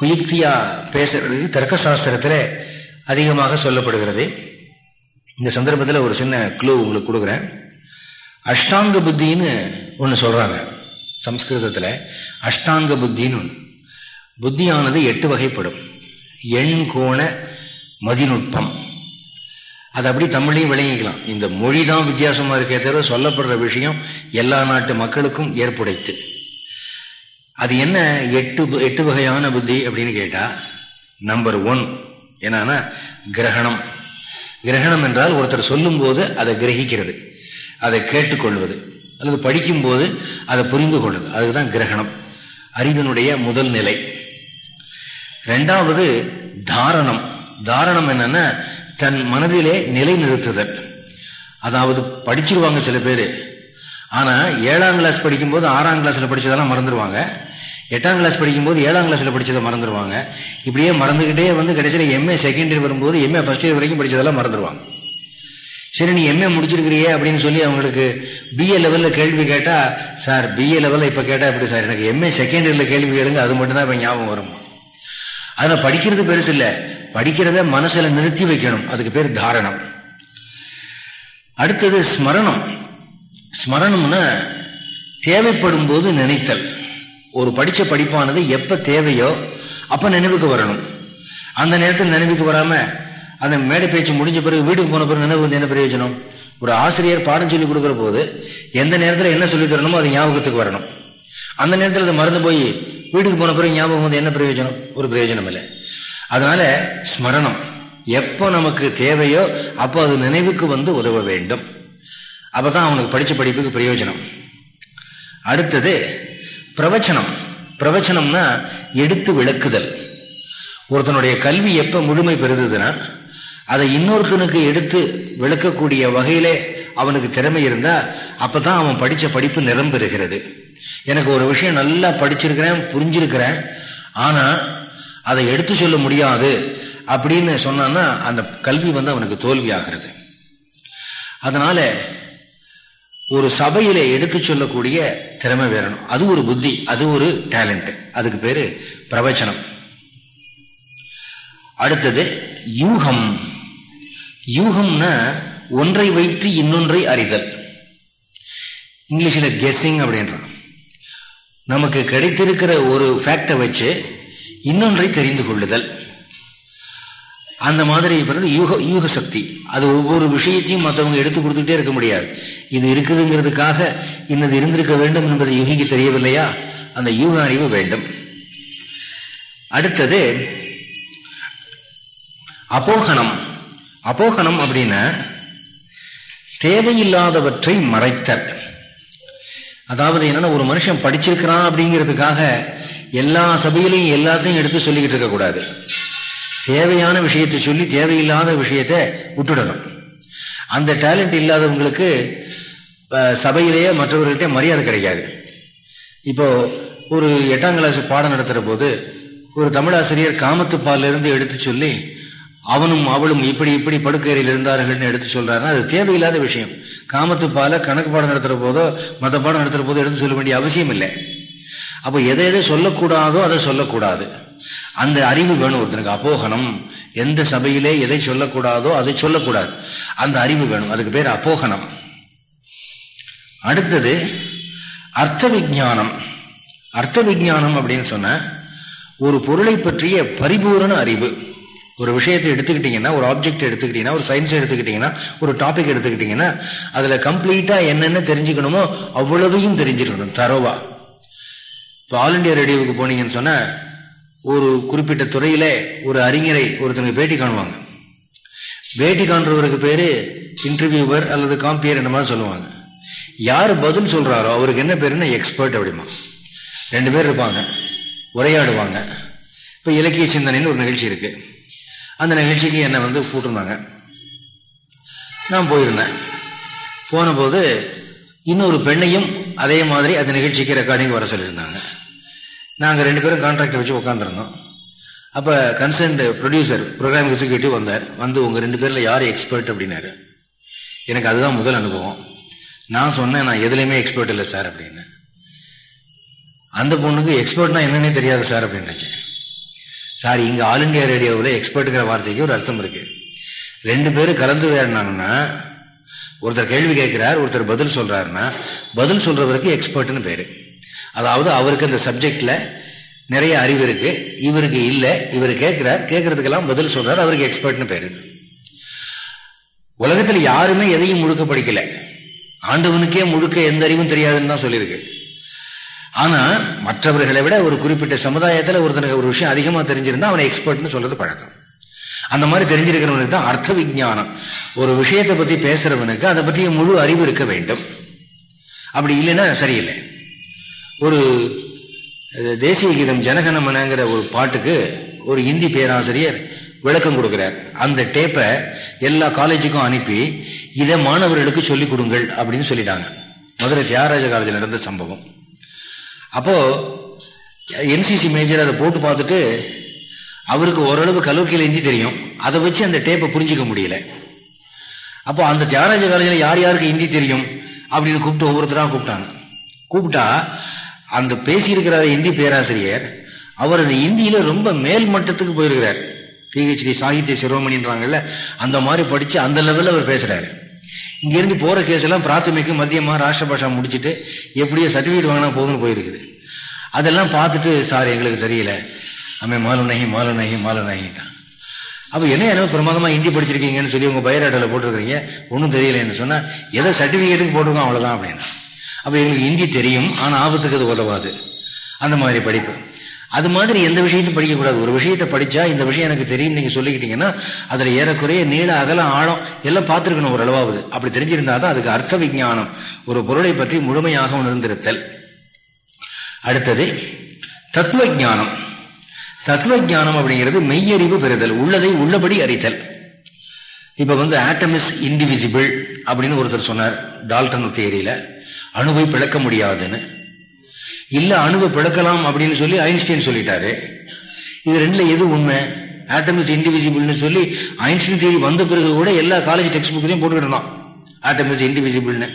குயுக்தியா பேசுறது தர்க்கசாஸ்திரத்துல அதிகமாக சொல்லப்படுகிறது. இந்த சந்தர்ப்பத்தில் ஒரு சின்ன க்ளூ உங்களுக்கு கொடுக்குறேன். அஷ்டாங்க புத்தின்னு ஒன்று சொல்றாங்க சம்ஸ்கிருதத்தில். அஷ்டாங்க புத்தின்னு ஒன்று புத்தியானது எட்டு வகைப்படும். எண் கோண மதிநுட்பம். அது அப்படி தமிழையும் விளங்கிக்கலாம். இந்த மொழி தான் வித்தியாசமாக இருக்கே தவிர சொல்லப்படுற விஷயம் எல்லா நாட்டு மக்களுக்கும் ஏற்புடைத்து. அது என்ன எட்டு எட்டு வகையான புத்தி அப்படின்னு கேட்டால் நம்பர் ஒன் என்னன்னா கிரகணம். கிரகணம் என்றால் ஒருத்தர் சொல்லும்போது அதை கிரகிக்கிறது அதை கேட்டுக்கொள்வது அல்லது படிக்கும்போது அதை புரிந்து கொள்வது. அதுதான் கிரகணம். அறிவினுடைய முதல் நிலை. ரெண்டாவது தாரணம். தாரணம் என்னன்னா தன் மனதிலே நிலை நிறுத்துதல் அதாவது படிச்சிருவாங்க சில பேர். ஆனால் ஏழாம் கிளாஸ் படிக்கும்போது ஆறாம் கிளாஸில் படித்ததெல்லாம் மறந்துடுவாங்க எட்டாம் கிளாஸ் படிக்கும்போது ஏழாம் கிளாஸில் படித்ததை மறந்துடுவாங்க இப்படியே மறந்துக்கிட்டே வந்து கடைசியில் எம்ஏ செகண்ட் இயர் வரும்போது எம்ஏ ஃபர்ஸ்ட் இயர் வரைக்கும் படித்ததெல்லாம் மறந்துடுவாங்க சரி நீ எம்ஏ முடிச்சிருக்கிறியே அப்படின்னு சொல்லி அவங்களுக்கு பிஏ லெவலில் கேள்வி கேட்டால் சார் பிஏ லெவலில் இப்போ கேட்டால் எப்படி சார்? எனக்கு எம்ஏ செகண்ட் இயரில் கேள்வி கேளுங்க அது மட்டும்தான் இப்போ ஞாபகம் வரும். அதில் படிக்கிறது பெருசு இல்லை. படிக்கிறத மனசுல நிறுத்தி வைக்கணும். அதுக்கு பேர் தாரணம். அடுத்தது ஸ்மரணம். ஸ்மரணம்னா தேவைப்படும் போது நினைத்தல். ஒரு படிச்ச படிப்பானது எப்ப தேவையோ அப்ப நினைவுக்கு வரணும். அந்த நேரத்தில் நினைவுக்கு வராம அந்த மேடை பேச்சு முடிஞ்ச பிறகு வீட்டுக்கு போன பிறகு நினைவு வந்து என்ன பிரயோஜனம்? ஒரு ஆசிரியர் பாடம் சொல்லி கொடுக்குற போது எந்த நேரத்தில் என்ன சொல்லி தரணுமோ அது ஞாபகத்துக்கு வரணும். அந்த நேரத்தில் அதை மறந்து போய் வீட்டுக்கு போன பிறகு ஞாபகம் வந்து என்ன பிரயோஜனம்? ஒரு பிரயோஜனம் இல்லை. அதனால ஸ்மரணம். எப்போ நமக்கு தேவையோ அப்போ அது நினைவுக்கு வந்து உதவ வேண்டும். அப்பதான் அவனுக்கு படிச்ச படிப்புக்கு பிரயோஜனம். அடுத்தது பிரவச்சனம். பிரவச்சனம்னா எடுத்து விளக்குதல். ஒருத்தனுடைய கல்வி எப்ப முழுமை பெறுதுன்னா அதை இன்னொருத்தனுக்கு எடுத்து விளக்கக்கூடிய வகையிலே அவனுக்கு திறமை இருந்தா அப்பதான் அவன் படிச்ச படிப்பு நிரம்பெறுகிறது எனக்கு ஒரு விஷயம் நல்லா படிச்சிருக்கிறேன் புரிஞ்சிருக்கிறேன். ஆனா அதை எடுத்து சொல்ல முடியாது அப்படின்னு சொன்னான்னா அந்த கல்வி வந்து அவனுக்கு தோல்வி ஆகிறது அதனால ஒரு சபையில எடுத்து சொல்லக்கூடிய திறமை வேறணும் அது ஒரு புத்தி அது ஒரு டேலண்ட் அதுக்கு பேரு பிரவச்சனம். அடுத்தது யூகம். யூகம்னா ஒன்றை வைத்து இன்னொன்றை அறிதல். இங்கிலீஷில் கெஸ்ஸிங் அப்படின்றான் நமக்கு கிடைத்திருக்கிற ஒரு ஃபேக்டை வச்சு இன்னொன்றை தெரிந்து கொள்ளுதல். அந்த மாதிரி பிறகு யூக யூக சக்தி அது ஒவ்வொரு விஷயத்தையும் மற்றவங்க எடுத்து கொடுத்துட்டே இருக்க முடியாது. இது இருக்குதுங்கிறதுக்காக இன்னது இருந்திருக்க வேண்டும் என்பதை யூகிக்கு தெரியவில்லையா? அந்த யூக அறிவு வேண்டும். அடுத்தது அப்போகனம். அப்போகனம் அப்படின்னா தேவையில்லாதவற்றை மறைத்தல். அதாவது என்னன்னா ஒரு மனுஷன் படிச்சிருக்கிறான் அப்படிங்கிறதுக்காக எல்லா சபையிலையும் எல்லாத்தையும் எடுத்து சொல்லிக்கிட்டு இருக்கக்கூடாது தேவையான விஷயத்தை சொல்லி தேவையில்லாத விஷயத்த விட்டுடணும். அந்த டேலண்ட் இல்லாதவங்களுக்கு சபையிலேயே மற்றவர்கள்ட்ட மரியாதை கிடைக்காது. இப்போ ஒரு எட்டாம் கிளாஸ் பாடம் நடத்துகிற போது ஒரு தமிழாசிரியர் காமத்துப்பாலிருந்து எடுத்து சொல்லி அவனும் அவளும் இப்படி இப்படி படுக்கையில் இருந்தார்கள்னு எடுத்து சொல்றாருன்னா அது தேவையில்லாத விஷயம். காமத்து பால கணக்கு பாடம் நடத்துற போதோ மத பாடம் நடத்துற போதோ எடுத்து சொல்ல வேண்டிய அவசியம் இல்லை. அப்போ எதை எதை சொல்லக்கூடாதோ அதை சொல்லக்கூடாது. அந்த அறிவு வேணும் ஒருத்தனுக்கு. அப்போகனம். எந்த சபையிலே எதை சொல்லக்கூடாதோ அதை சொல்லக்கூடாது. அந்த அறிவு வேணும். அதுக்கு பேர் அப்போகனம். அடுத்தது அர்த்த விஜானம் அர்த்த விஜானம் அப்படின்னு சொன்ன ஒரு பொருளை பற்றிய பரிபூரண அறிவு. ஒரு விஷயத்தை எடுத்துக்கிட்டீங்கன்னா ஒரு ஆப்ஜெக்ட் எடுத்துக்கிட்டீங்கன்னா ஒரு சயின்ஸ் எடுத்துக்கிட்டீங்கன்னா ஒரு டாபிக் எடுத்துக்கிட்டீங்கன்னா அதுல கம்ப்ளீட்டா என்னென்ன தெரிஞ்சுக்கணுமோ அவ்வளவையும் தெரிஞ்சுக்கணும் தரோவா. இப்போ ஆல் இண்டியா ரேடியோவுக்கு போனீங்கன்னு சொன்ன ஒரு குறிப்பிட்ட துறையில ஒரு அறிஞரை ஒருத்தனுக்கு பேட்டி காணுவாங்க. பேட்டி காண்றவருக்கு பேரு இன்டர்வியூவர் அல்லது காம்பியர் என்ன மாதிரி சொல்லுவாங்க. யார் பதில் சொல்றாரோ அவருக்கு என்ன பேருன்னா எக்ஸ்பர்ட் அப்படிமா ரெண்டு பேர் இருப்பாங்க உரையாடுவாங்க. இப்போ இலக்கிய சிந்தனைன்னு ஒரு நிகழ்ச்சி இருக்கு. அந்த நிகழ்ச்சிக்கு என்னை வந்து கூட்டிருந்தாங்க. நான் போயிருந்தேன். போன போது இன்னொரு பெண்ணையும் அதே மாதிரி அந்த நிகழ்ச்சிக்கு ரெக்கார்டிங் வர சொல்லியிருந்தாங்க. நாங்கள் ரெண்டு பேரும் கான்ட்ராக்டை வச்சு உட்காந்துருந்தோம் அப்போ கன்சர்ன்டு ப்ரொடியூசர் ப்ரோக்ராம் எக்ஸிக்யூட்டிவ் வந்தார். வந்து உங்கள் ரெண்டு பேரில் யார் எக்ஸ்பர்ட் அப்படின்னாரு. எனக்கு அதுதான் முதல் அனுபவம். நான் சொன்னேன் நான் எதுலையுமே எக்ஸ்பர்ட் இல்லை சார் அப்படின்னு. அந்த பொண்ணுக்கு எக்ஸ்பர்ட்னா என்னன்னே தெரியாது சார் அப்படின்னு சாரி இங்கே ஆல் இண்டியா ரேடியோவில் எக்ஸ்பர்ட்டுங்கிற வார்த்தைக்கு ஒரு அர்த்தம் இருக்கு. ரெண்டு பேரும் கலந்து வேணாங்கன்னா ஒருத்தர் கேள்வி கேட்கிறார் ஒருத்தர் பதில் சொல்றாருன்னா பதில் சொல்றவருக்கு எக்ஸ்பர்ட்னு பேரு. அதாவது அவருக்கு அந்த சப்ஜெக்ட்ல நிறைய அறிவு இருக்கு. இவருக்கு இல்லை இவர் கேட்கிறார் கேட்கறதுக்கெல்லாம் பதில் சொல்றார் அவருக்கு எக்ஸ்பர்ட்னு பேரு. உலகத்தில் யாருமே எதையும் முழுக்க படிக்கல. ஆண்டவனுக்கே முழுக்க எந்த அறிவும் தெரியாதுன்னு தான் சொல்லியிருக்கு. ஆனா மற்றவர்களை விட ஒரு குறிப்பிட்ட சமுதாயத்தில் ஒருத்தனுக்கு ஒரு விஷயம் அதிகமா தெரிஞ்சிருந்தா அவனை எக்ஸ்பர்ட்னு சொல்றது பழக்கம். அந்த மாதிரி தெரிஞ்சிருக்கிறவனுக்கு தான் அர்த்த விஜானம் ஒரு விஷயத்தை பத்தி பேசுறவனுக்கு அதை பற்றிய முழு அறிவு இருக்க வேண்டும். அப்படி இல்லைன்னா சரியில்லை. ஒரு தேசிய கீதம் ஜனகணமனங்கிற ஒரு பாட்டுக்கு ஒரு இந்தி பேராசிரியர் விளக்கம் கொடுக்கிறார். அந்த டேப்பை எல்லா காலேஜுக்கும் அனுப்பி இதை மாணவர்களுக்கு சொல்லிக் கொடுங்கள் அப்படின்னு சொல்லிட்டாங்க. மதுரை தியாகராஜ காலேஜில் நடந்த சம்பவம். அப்போ என்சிசி மேஜர் அதை போட்டு பார்த்துட்டு அவருக்கு ஓரளவு கலோக்கியில் இந்தி தெரியும். அதை வச்சு அந்த டேப்பை புரிஞ்சிக்க முடியல. அப்போ அந்த தியாகராஜ காலேஜில் யார் யாருக்கு ஹிந்தி தெரியும்? அப்படின்னு கூப்பிட்டு ஒவ்வொருத்தராக கூப்பிட்டாங்க. கூப்பிட்டா அந்த பேசியிருக்கிறார் இந்தி பேராசிரியர் அவர் அந்த இந்தியில ரொம்ப மேல் மட்டத்துக்கு போயிருக்கிறார். பிஹெச்டி சாகித்ய சிரோமணின்றாங்கல்ல அந்த மாதிரி படிச்சு அந்த லெவலில் அவர் பேசுறாரு. இங்கேருந்து போகிற கேஸ் எல்லாம் பிராத்தமிக்கு மத்தியமாக ராஷ்டிர பாஷா முடிச்சுட்டு எப்படியோ சர்டிஃபிகேட் வாங்கினா போதும்னு போயிருக்குது. அதெல்லாம் பார்த்துட்டு சார் எங்களுக்கு தெரியல. அம்மே மாலு நகி மாலு நகி மாலு நகிட்டான் அப்போ என்ன என்ன பிரமாதமாக ஹிந்தி படிச்சிருக்கீங்கன்னு சொல்லி உங்கள் பயோடேட்டாவில் போட்டிருக்கீங்க ஒன்றும் தெரியலன்னு சொன்னால் எதை சர்டிஃபிகேட்டுக்கு போட்டிருக்கோம் அவ்வளோதான் அப்படின்னு. அப்போ எங்களுக்கு ஹிந்தி தெரியும் ஆனால் ஆபத்துக்கு அது உதவாது. அந்த மாதிரி படிப்பு. அது மாதிரி எந்த விஷயத்தையும் படிக்கக்கூடாது. ஒரு விஷயத்தை படித்தா இந்த விஷயம் எனக்கு தெரியும் நீங்கள் சொல்லிக்கிட்டீங்கன்னா அதில் ஏறக்குறைய நீள அகலம் ஆழம் எல்லாம் பார்த்துருக்கணும் ஒரு அப்படி தெரிஞ்சிருந்தா தான் அதுக்கு அர்த்த விஜானம் ஒரு பொருளை பற்றி முழுமையாக உணர்ந்திருத்தல். அடுத்தது தத்துவ ஜானம் தத்துவ ஜானம் அப்படிங்கிறது மெய்யறிவு பெறுதல் உள்ளதை உள்ளபடி அறித்தல் இப்போ வந்து ஆட்டம் இஸ் இன்டிவிசிபிள் அப்படின்னு ஒருத்தர் சொன்னார் டால்டன் தேரியில அணுவை பிளக்க முடியாதுன்னு. இல்லை அணுவை பிளக்கலாம் அப்படின்னு சொல்லி ஐன்ஸ்டைன் சொல்லிட்டாரு. இது ரெண்டுல எது உண்மை? ஆட்டம் இஸ் இன்டிவிசிபிள்னு சொல்லி ஐன்ஸ்டைன் தேடி வந்த பிறகு கூட எல்லா காலேஜ் டெக்ஸ்ட் புக்கையும் போட்டுக்கிடலாம் ஆட்டம் இஸ் இன்டிவிசிபிள்னு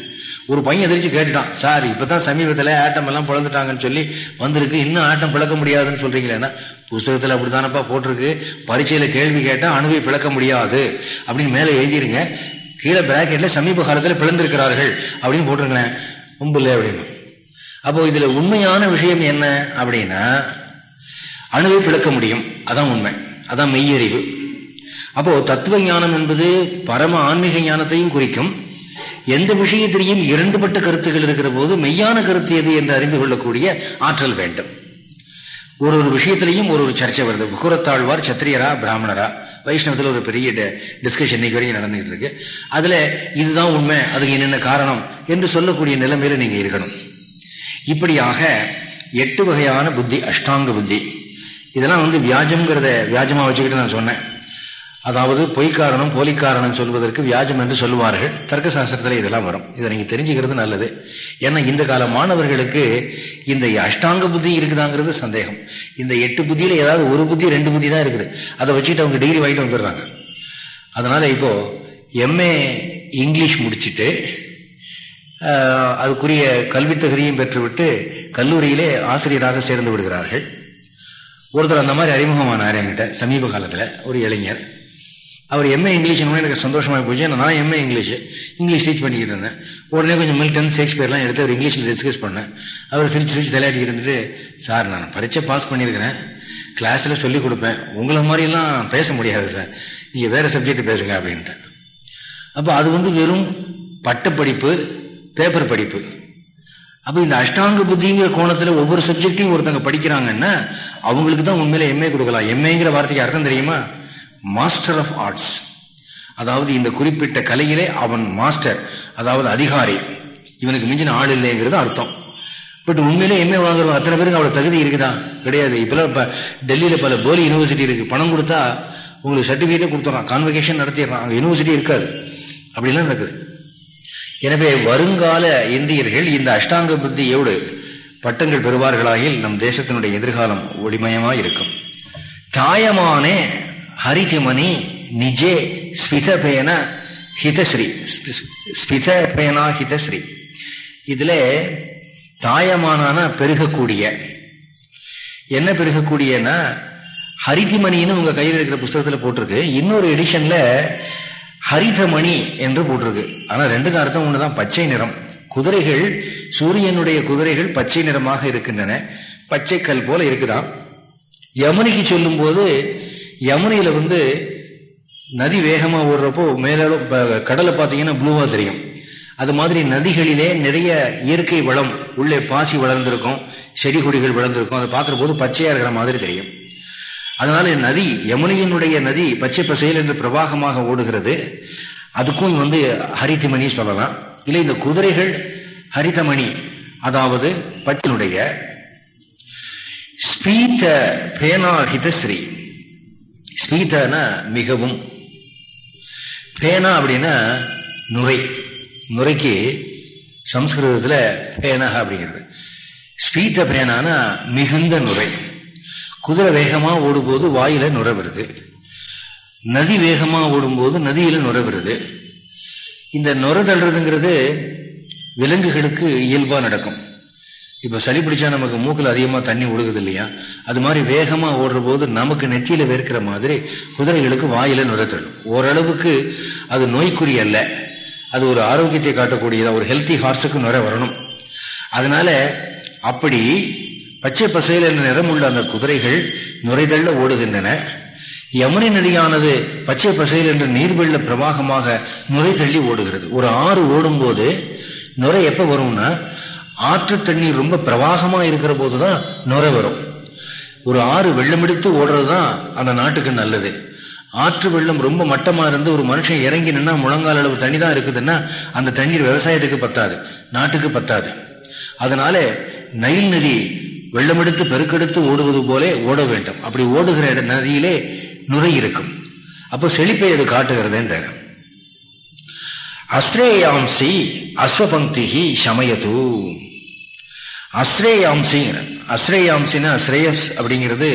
ஒரு பையன் எதிர்த்து கேட்டுட்டான் சார் இப்பதான் சமீபத்தில் ஆட்டம் எல்லாம் பிளந்துட்டாங்கன்னு சொல்லி வந்திருக்கு. இன்னும் ஆட்டம் பிளக்க முடியாதுன்னு சொல்றீங்களேன்னா? புஸ்தகத்தில் அப்படித்தானப்பா போட்டிருக்கு. பரீட்சையில் கேள்வி கேட்டால் அணுவை பிளக்க முடியாது. அப்படின்னு மேலே எழுதிருங்க. கீழே பிராக்கெட்ல சமீப காலத்தில் பிளந்திருக்கிறார்கள் அப்படின்னு போட்டிருக்கேன் இல்லை அப்படின்னு. அப்போ இதுல உண்மையான விஷயம் என்ன அப்படின்னா அணுவை பிளக்க முடியும். அதான் உண்மை. அதான் மெய்யறிவு. அப்போ தத்துவ ஞானம் என்பது பரம ஆன்மீக ஞானத்தையும் குறிக்கும். எந்த விஷயத்திலையும் இரண்டுபட்ட கருத்துகள் இருக்கிற போது மெய்யான கருத்து எது என்று அறிந்து கொள்ளக்கூடிய ஆற்றல் வேண்டும். ஒரு ஒரு விஷயத்திலையும் ஒரு ஒரு சர்ச்சை வருது. புகுரத்தாழ்வார் சத்திரியரா பிராமணரா? வைஷ்ணவத்தில் ஒரு பெரிய டிஸ்கஷன் இன்னைக்கு வரைக்கும் நடந்துகிட்டு இருக்கு. அதுல இதுதான் உண்மை. அதுக்கு என்னென்ன காரணம் என்று சொல்லக்கூடிய நிலைமையில நீங்க இருக்கணும். இப்படியாக எட்டு வகையான புத்தி அஷ்டாங்க புத்தி. இதெல்லாம் வந்து வியாஜம்ங்கிறத வியாஜமாக வச்சுக்கிட்டு நான் சொன்னேன். அதாவது பொய்க்காரணம் போலிக்காரணம் சொல்வதற்கு வியாஜம் என்று சொல்லுவார்கள். தர்க்க சாஸ்திரத்தில் இதெல்லாம் வரும். இதை நீங்கள் தெரிஞ்சுக்கிறது நல்லது. ஏன்னா இந்த கால மாணவர்களுக்கு இந்த அஷ்டாங்க புத்தி இருக்குதாங்கிறது சந்தேகம். இந்த எட்டு புத்தியில் ஏதாவது ஒரு புத்தி ரெண்டு புத்தி தான் இருக்குது. அதை வச்சுட்டு அவங்க டிகிரி வாங்கிட்டு வந்துடுறாங்க. அதனால் இப்போது எம்ஏ இங்கிலீஷ் முடிச்சுட்டு அதுக்குரிய கல்வி தகுதியும் பெற்றுவிட்டு கல்லூரியிலே ஆசிரியராக சேர்ந்து விடுகிறார்கள். ஒருத்தர் அந்த மாதிரி அறிமுகமானார் என்கிட்ட சமீப காலத்தில் ஒரு இளைஞர். அவர் எம்ஏ இங்கிலீஷ்னு எனக்கு சந்தோஷமாக போச்சு. நான் எம்ஏ இங்கிலீஷ் இங்கிலீஷ் டீச் பண்ணிக்கிட்டு இருந்தேன். உடனே கொஞ்சம் மில்டன் ஷேக்ஸ்பியர்லாம் எடுத்து அவர் இங்கிலீஷில் டிஸ்கஸ் பண்ணேன். அவர் சிரிச்சு சிரிச்சு தலையாட்டிக்கிட்டு இருந்துட்டு சார் நான் பரீட்சை பாஸ் பண்ணியிருக்கிறேன். கிளாஸில் சொல்லிக் கொடுப்பேன். உங்களை மாதிரிலாம் பேச முடியாது சார். நீங்கள் வேறு சப்ஜெக்ட் பேசுங்க அப்படின்ட்டு அப்போ அது வந்து வெறும் பட்டப்படிப்பு பேப்பர் படிப்பு. அப்போ இந்த அஷ்டாங்க புத்திங்கிற கோணத்தில் ஒவ்வொரு சப்ஜெக்டையும் ஒருத்தங்க படிக்கிறாங்கன்னா அவங்களுக்கு தான் உண்மையில எம்ஏ கொடுக்கலாம். எம்ஏங்கிற வார்த்தைக்கு அர்த்தம் தெரியுமா? மாஸ்டர் ஆஃப் ஆர்ட்ஸ் அதாவது இந்த குறிப்பிட்ட கலையிலே அவன் மாஸ்டர் அதாவது அதிகாரி. இவனுக்கு மிஞ்சின ஆள் இல்லைங்கிறது அர்த்தம். பட் உண்மையிலே எம்ஏ வாங்குறவங்க அத்தனை பேருக்கு அவ்வளோ தகுதி இருக்குதா? கிடையாது. இப்போலாம் இப்போ டெல்லியில் பல போலி யூனிவர்சிட்டி இருக்கு. பணம் கொடுத்தா உங்களுக்கு சர்டிஃபிகேட்டே கொடுத்துட்றான் கான்வெகேஷன் நடத்திடுறான். அங்கே யூனிவர்சிட்டி இருக்காது. அப்படிலாம் நடக்குது. எனவே வருங்கால இந்தியர்கள் இந்த அஷ்டாங்க புத்தியோடு பட்டங்கள் பெறுவார்களாகில் நம் தேசத்தினுடைய எதிர்காலம் ஒளிமயமா இருக்கும். தாயமானே ஹரிஜமணி நிஜே ஸ்பிதபேன ஹிதஸ்ரீ ஸ்பிதபேனா ஹிதஸ்ரீ. இதுல தாயமானான பெருகக்கூடிய என்ன பெருகக்கூடியன்னா ஹரிதிமணின்னு உங்க கையில் இருக்கிற புஸ்தகத்தில் போட்டிருக்கு. இன்னொரு எடிஷன்ல ஹரிதமணி என்று போட்டிருக்கு. ஆனா ரெண்டுக்கும் அர்த்தம் ஒண்ணுதான். பச்சை நிறம். குதிரைகள் சூரியனுடைய குதிரைகள் பச்சை நிறமாக இருக்கின்றன. பச்சை கல் போல இருக்குதான் யமுனிக்கு சொல்லும் போது யமுனையில வந்து நதி வேகமா ஓடுறப்போ மேலும் கடலை பார்த்தீங்கன்னா ப்ளூவா தெரியும். அது மாதிரி நதிகளிலே நிறைய இயற்கை வளம் உள்ளே பாசி வளர்ந்திருக்கும் செடி கொடிகள் வளர்ந்திருக்கும். அதை பார்க்குற போது பச்சையா இருக்கிற மாதிரி தெரியும். அதனால நதி யமுனையினுடைய நதி பச்சை பசையில் என்று பிரவாகமாக ஓடுகிறது. அதுக்கும் வந்து ஹரிதிமணி சொல்லலாம். இல்லை இந்த குதிரைகள் ஹரிதமணி அதாவது பட்டினுடைய ஸ்பீத பேனாஹித ஸ்ரீ. ஸ்பீதனா மிகவும். பேனா அப்படின்னா நுரை. நுரைக்கு சம்ஸ்கிருதத்தில் பேனக அப்படிங்கிறது. ஸ்பீத பேனானா மிகுந்த நுரை. குதிரை வேகமாக ஓடும்போது வாயில நுரை வருது. நதி வேகமாக ஓடும்போது நதியில நுரை வருது. இந்த நுரை தள்ளுறதுங்கிறது விலங்குகளுக்கு இயல்பா நடக்கும். இப்ப சளி பிடிச்சா நமக்கு மூக்கில் அதிகமா தண்ணி ஒழுகுது இல்லையா? அது மாதிரி வேகமா ஓடுற போது நமக்கு நெத்தியில வேர்க்கிற மாதிரி குதிரைகளுக்கு வாயில நுரைத்தள்ளும் ஓரளவுக்கு அது நோய்க்குறி அல்ல. அது ஒரு ஆரோக்கியத்தை காட்டக்கூடியதா ஒரு ஹெல்த்தி ஹார்ஸுக்கு நுர வரணும். அதனால அப்படி பச்சை பசையில் என்ற நிறமுள்ள அந்த குதிரைகள் நுரைதள்ள ஓடுகின்றன. யமுனை நதியானது பச்சை பசையில் என்ற நீர்வெள்ள பிரவாகமாக நுரை தள்ளி ஓடுகிறது. ஒரு ஆறு ஓடும்போது நுரை எப்போ வரும்னா ஆற்று தண்ணீர் ரொம்ப பிரவாகமாக இருக்கிற போது தான் நுரை வரும். ஒரு ஆறு வெள்ளமெடுத்து ஓடுறது தான் அந்த நாட்டுக்கு நல்லது. ஆற்று வெள்ளம் ரொம்ப மட்டமாக இருந்து ஒரு மனுஷன் இறங்கி நின்னா முழங்கால் அளவு தண்ணி தான் இருக்குதுன்னா அந்த தண்ணீர் விவசாயத்துக்கு பத்தாது நாட்டுக்கு பத்தாது. அதனால நைல் நதி வெள்ளமெடுத்து பெருக்கெடுத்து ஓடுவது போலே ஓட வேண்டும். அப்படி ஓடுகிற நதியிலே நுரை இருக்கும். அப்போ செழிப்பை அது காட்டுகிறதுன்ற அஸ்ரேயாம்சி அஸ்வபங்கி சமயது அஸ்ரேயாம்சிங்கிற அஸ்ரேயாம்சின்னா அஸ்ரேயஸ் அப்படிங்கிறது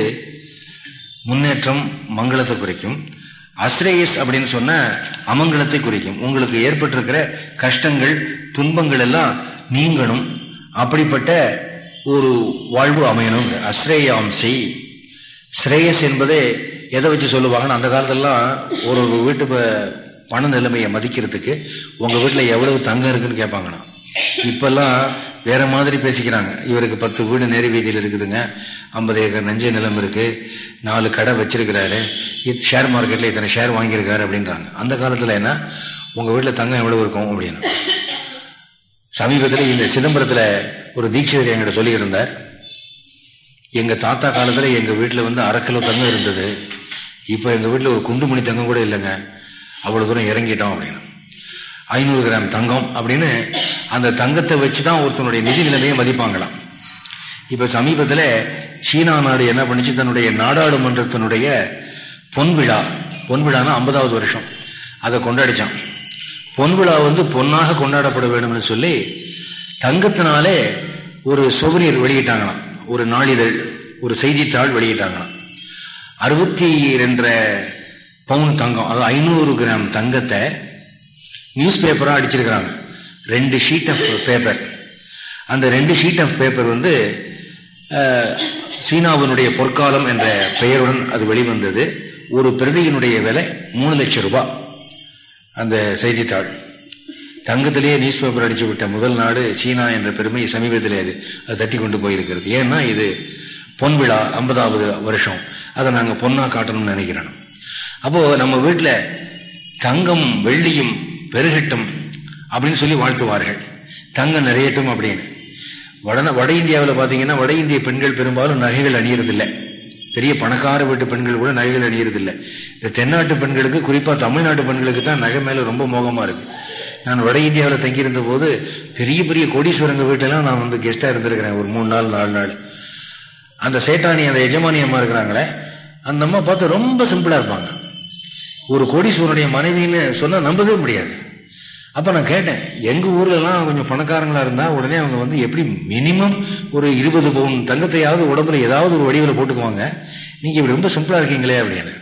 முன்னேற்றம் மங்களத்தை குறிக்கும். அஸ்ரேயஸ் அப்படின்னு சொன்ன அமங்கலத்தை குறிக்கும். உங்களுக்கு ஏற்பட்டிருக்கிற கஷ்டங்கள் துன்பங்கள் எல்லாம் நீங்கணும். அப்படிப்பட்ட ஒரு வாழ்வு அமையணும். அஸ்ரேயாம்சி ஸ்ரேயஸ் என்பதே எதை வச்சு சொல்லுவாங்கன்னு அந்த காலத்திலலாம் ஒரு ஒரு வீட்டு பண நிலைமையை மதிக்கிறதுக்கு உங்கள் வீட்டில் எவ்வளவு தங்கம் இருக்குன்னு கேட்பாங்கண்ணா. இப்போல்லாம் வேற மாதிரி பேசிக்கிறாங்க. இவருக்கு பத்து வீடு நேரு வீதியில் இருக்குதுங்க. ஐம்பது ஏக்கர் நஞ்சை நிலம் இருக்கு. நாலு கடை வச்சிருக்கிறாரு. ஷேர் மார்க்கெட்டில் இத்தனை ஷேர் வாங்கியிருக்காரு அப்படின்றாங்க. அந்த காலத்தில் என்ன? உங்கள் வீட்டில் தங்கம் எவ்வளவு இருக்கும் அப்படின்னு. சமீபத்தில் இந்த சிதம்பரத்தில் ஒரு தீட்சிதர் என்கிட்ட சொல்லியிருந்தார். எங்கள் தாத்தா காலத்தில் எங்கள் வீட்டில் வந்து அரை கிலோ தங்கம் இருந்தது. இப்போ எங்கள் வீட்டில் ஒரு குண்டுமணி தங்கம் கூட இல்லைங்க. அவ்வளோ தூரம் இறங்கிட்டோம் அப்படின்னு. ஐநூறு கிராம் தங்கம் அப்படின்னு அந்த தங்கத்தை வச்சு தான் ஒருத்தனுடைய நிதி நிலைமையை மதிப்பாங்களாம். இப்போ சமீபத்தில் சீனா நாடு என்ன பண்ணிச்சு? தன்னுடைய நாடாளுமன்றத்தினுடைய பொன் விழா. பொன் விழானா ஐம்பதாவது வருஷம். அதை கொண்டாடிச்சான். பொன் விழா வந்து பொன்னாக கொண்டாடப்பட வேண்டும்னு சொல்லி தங்கத்தினாலே ஒரு சுவனியர் வெளியிட்டாங்களாம். ஒரு நாளிதழ் ஒரு செய்தித்தாள் வெளியிட்டாங்களாம். அறுபத்தி ரெண்டரை பவுன் தங்கம் அதாவது ஐநூறு கிராம் தங்கத்தை நியூஸ் பேப்பராக அடிச்சிருக்கிறாங்க. ரெண்டு ஷீட் ஆஃப் பேப்பர் அந்த ரெண்டு ஷீட் ஆஃப் பேப்பர் வந்து சீனாவினுடைய பொற்காலம் என்ற பெயருடன் அது வெளிவந்தது. ஒரு பிரதியினுடைய விலை மூணு லட்சம் ரூபாய். அந்த செய்தித்தாள். தங்கத்திலேயே நியூஸ் பேப்பர் அடிச்சு விட்ட முதல் நாடு சீனா என்ற பெருமை சமீபத்திலே அது அது தட்டி கொண்டு போயிருக்கிறது. ஏன்னா இது பொன் விழா ஐம்பதாவது வருஷம். அதை நாங்கள் பொன்னா காட்டணும்னு நினைக்கிறோம். அப்போ நம்ம வீட்டில் தங்கம் வெள்ளியும் பெருகட்டும் அப்படின்னு சொல்லி வாழ்த்துவார்கள். தங்கம் நிறையட்டும் அப்படின்னு. வட வட இந்தியாவில் பார்த்தீங்கன்னா வட இந்திய பெண்கள் பெரும்பாலும் நகைகள் அணியறதில்லை. பெரிய பணக்கார வீட்டு பெண்கள் கூட நகைகள் அணியறதில்லை. இந்த தென்னாட்டு பெண்களுக்கு குறிப்பாக தமிழ்நாட்டு பெண்களுக்கு தான் நகை மேலே ரொம்ப மோகமாக இருக்கு. நான் வட இந்தியாவில் தங்கியிருந்த போது பெரிய பெரிய கோடீஸ்வரங்க வீட்டிலலாம் நான் வந்து கெஸ்டாக இருந்திருக்கிறேன். ஒரு மூணு நாள் நாலு நாள். அந்த சேட்டானி அந்த எஜமானி அம்மா இருக்கிறாங்களே அந்த அம்மா பார்த்து ரொம்ப சிம்பிளாக இருப்பாங்க. ஒரு கோடீஸ்வரனுடைய மனைவின்னு சொன்னால் நம்பவே முடியாது. அப்போ நான் கேட்டேன் எங்கள் ஊர்லலாம் கொஞ்சம் பணக்காரங்களா இருந்தால் உடனே அவங்க வந்து எப்படி மினிமம் ஒரு இருபது பவுன் தங்கத்தையாவது உடம்புல ஏதாவது ஒரு வடிவில் போட்டுக்குவாங்க? நீங்கள் இப்படி ரொம்ப சிம்பிளாக இருக்கீங்களே அப்படின்னு.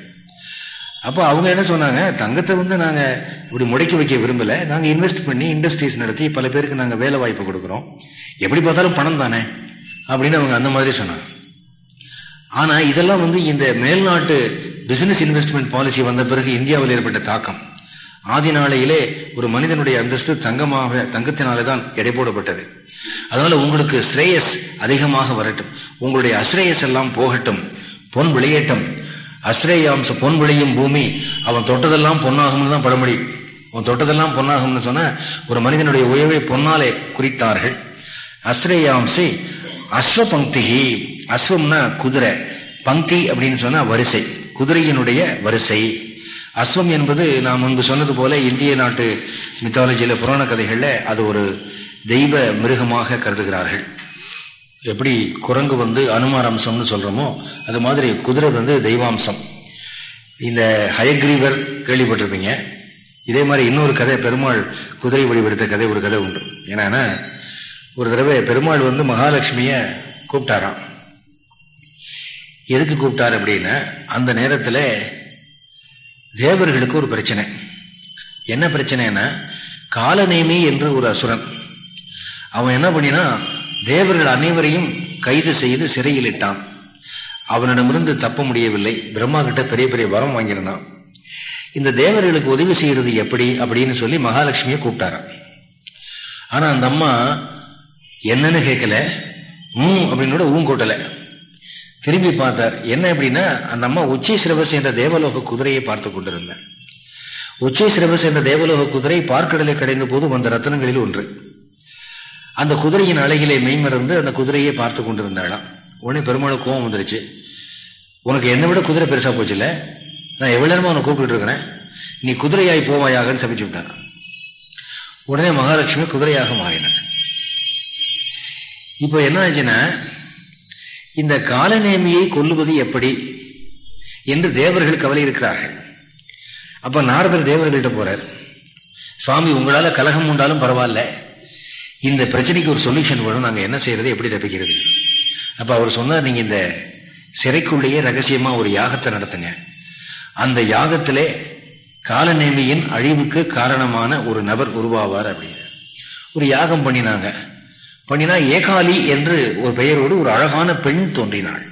அப்போ அவங்க என்ன சொன்னாங்க தங்கத்தை வந்து நாங்கள் இப்படி முடக்கி வைக்க விரும்பலை. நாங்கள் இன்வெஸ்ட் பண்ணி இண்டஸ்ட்ரீஸ் நடத்தி பல பேருக்கு நாங்கள் வேலை வாய்ப்பு கொடுக்குறோம். எப்படி பார்த்தாலும் பணம் தானே? அப்படின்னு அவங்க அந்த மாதிரி சொன்னாங்க. ஆனால் இதெல்லாம் வந்து இந்த மேல்நாட்டு பிசினஸ் இன்வெஸ்ட்மெண்ட் பாலிசி வந்த பிறகு இந்தியாவில் ஏற்பட்ட தாக்கம். ஆதி நாளையிலே ஒரு மனிதனுடைய அந்தஸ்து தங்கமாக தங்கத்தினாலே தான் எடை போடப்பட்டது. அதனால உங்களுக்கு ஸ்ரேயஸ் அதிகமாக வரட்டும். உங்களுடைய அஸ்ரேயஸ் எல்லாம் போகட்டும். பொன் விளையட்டும் அஸ்ரேயாம்ச பொன் விளையும் பூமி. அவன் தொட்டதெல்லாம் பொன்னாகும்னு தான் பழமொழி. அவன் தொட்டதெல்லாம் பொன்னாகும்னு சொன்ன ஒரு மனிதனுடைய உயர்வை பொன்னாலே குறித்தார்கள். அஸ்ரேயாம்சி அஸ்வ பங்கிகி அஸ்வம்னா குதிரை. பங்கி அப்படின்னு சொன்னா வரிசை. குதிரையினுடைய வரிசை. அஸ்வம் என்பது நான் முன்பு சொன்னது போல இந்திய நாட்டு மித்தாலஜியில் புராண கதைகளில் அது ஒரு தெய்வ மிருகமாக கருதுகிறார்கள். எப்படி குரங்கு வந்து அனுமார் அம்சம்னு அது மாதிரி குதிரை வந்து தெய்வாம்சம். இந்த ஹயக்ரீவர் கேள்விப்பட்டிருப்பீங்க. இதே மாதிரி இன்னொரு கதை பெருமாள் குதிரை வடிவெடுத்த கதை ஒரு கதை உண்டு. ஏன்னா ஒரு தடவை பெருமாள் வந்து மகாலட்சுமியை கூப்பிட்டாராம். எதுக்கு கூப்பிட்டார் அப்படின்னா அந்த நேரத்தில் தேவர்களுக்கு ஒரு பிரச்சனை. என்ன பிரச்சனைனா காலநேமி என்று ஒரு அசுரன். அவன் என்ன பண்ணினா தேவர்கள் அனைவரையும் கைது செய்து சிறையில் இட்டான். அவனிடமிருந்து தப்ப முடியவில்லை. பிரம்மா கிட்ட பெரிய பெரிய வரம் வாங்கியிருந்தான். இந்த தேவர்களுக்கு உதவி செய்யறது எப்படி அப்படின்னு சொல்லி மகாலட்சுமியை கூப்பிட்டாரான் ஆனா அந்த அம்மா என்னன்னு கேட்கல. ஊ அப்படின்னு ஊம் கூட்டல திரும்பி பார்த்தார். என்ன அப்படின்னா அந்த அம்மா உச்சி சிரவஸ் என்ற தேவலோக குதிரையை பார்த்து கொண்டிருந்தார் உச்சி சிரவஸ் என்ற தேவலோக குதிரை பார்க்கடலை கடைந்த போது வந்த ரத்தனங்களில் ஒன்று. அந்த குதிரையின் அழகிலே மெய்மறந்து அந்த குதிரையை பார்த்து கொண்டிருந்தாளாம். உடனே பெருமாள் கோவம் வந்துருச்சு. உனக்கு என்னை விட குதிரை பெருசா போச்சுல நான் எவ்வளவு நேரமா உன்னை கூப்பிட்டு இருக்கிறேன். நீ குதிரையாய் போவாயாகன்னு சமைச்சு விட்டார். உடனே மகாலட்சுமி குதிரையாக மாறினார். இப்போ என்ன ஆச்சுன்னா இந்த காலநேமியை கொல்லுவது எப்படி? என்று தேவர்கள் கவலை இருக்கிறார்கள் அப்ப நாரதர் தேவர்கள்ட்ட போறார். சுவாமி உங்களால கலகம் உண்டாலும் பரவாயில்ல. இந்த பிரச்சனைக்கு ஒரு சொல்யூஷன் வேணும். நாங்க என்ன செய்யறது? எப்படி தப்பிக்கிறது? அப்ப அவர் சொன்னார் நீங்க இந்த சிறைக்குள்ளேயே ரகசியமா ஒரு யாகத்தை நடத்துங்க. அந்த யாகத்திலே காலநேமியின் அழிவுக்கு காரணமான ஒரு நபர் உருவாவார் அப்படின்னு ஒரு யாகம் பண்ணினாங்க. பண்ணினா ஏகாலி என்று ஒரு பெயரோடு ஒரு அழகான பெண் தோன்றினாள்.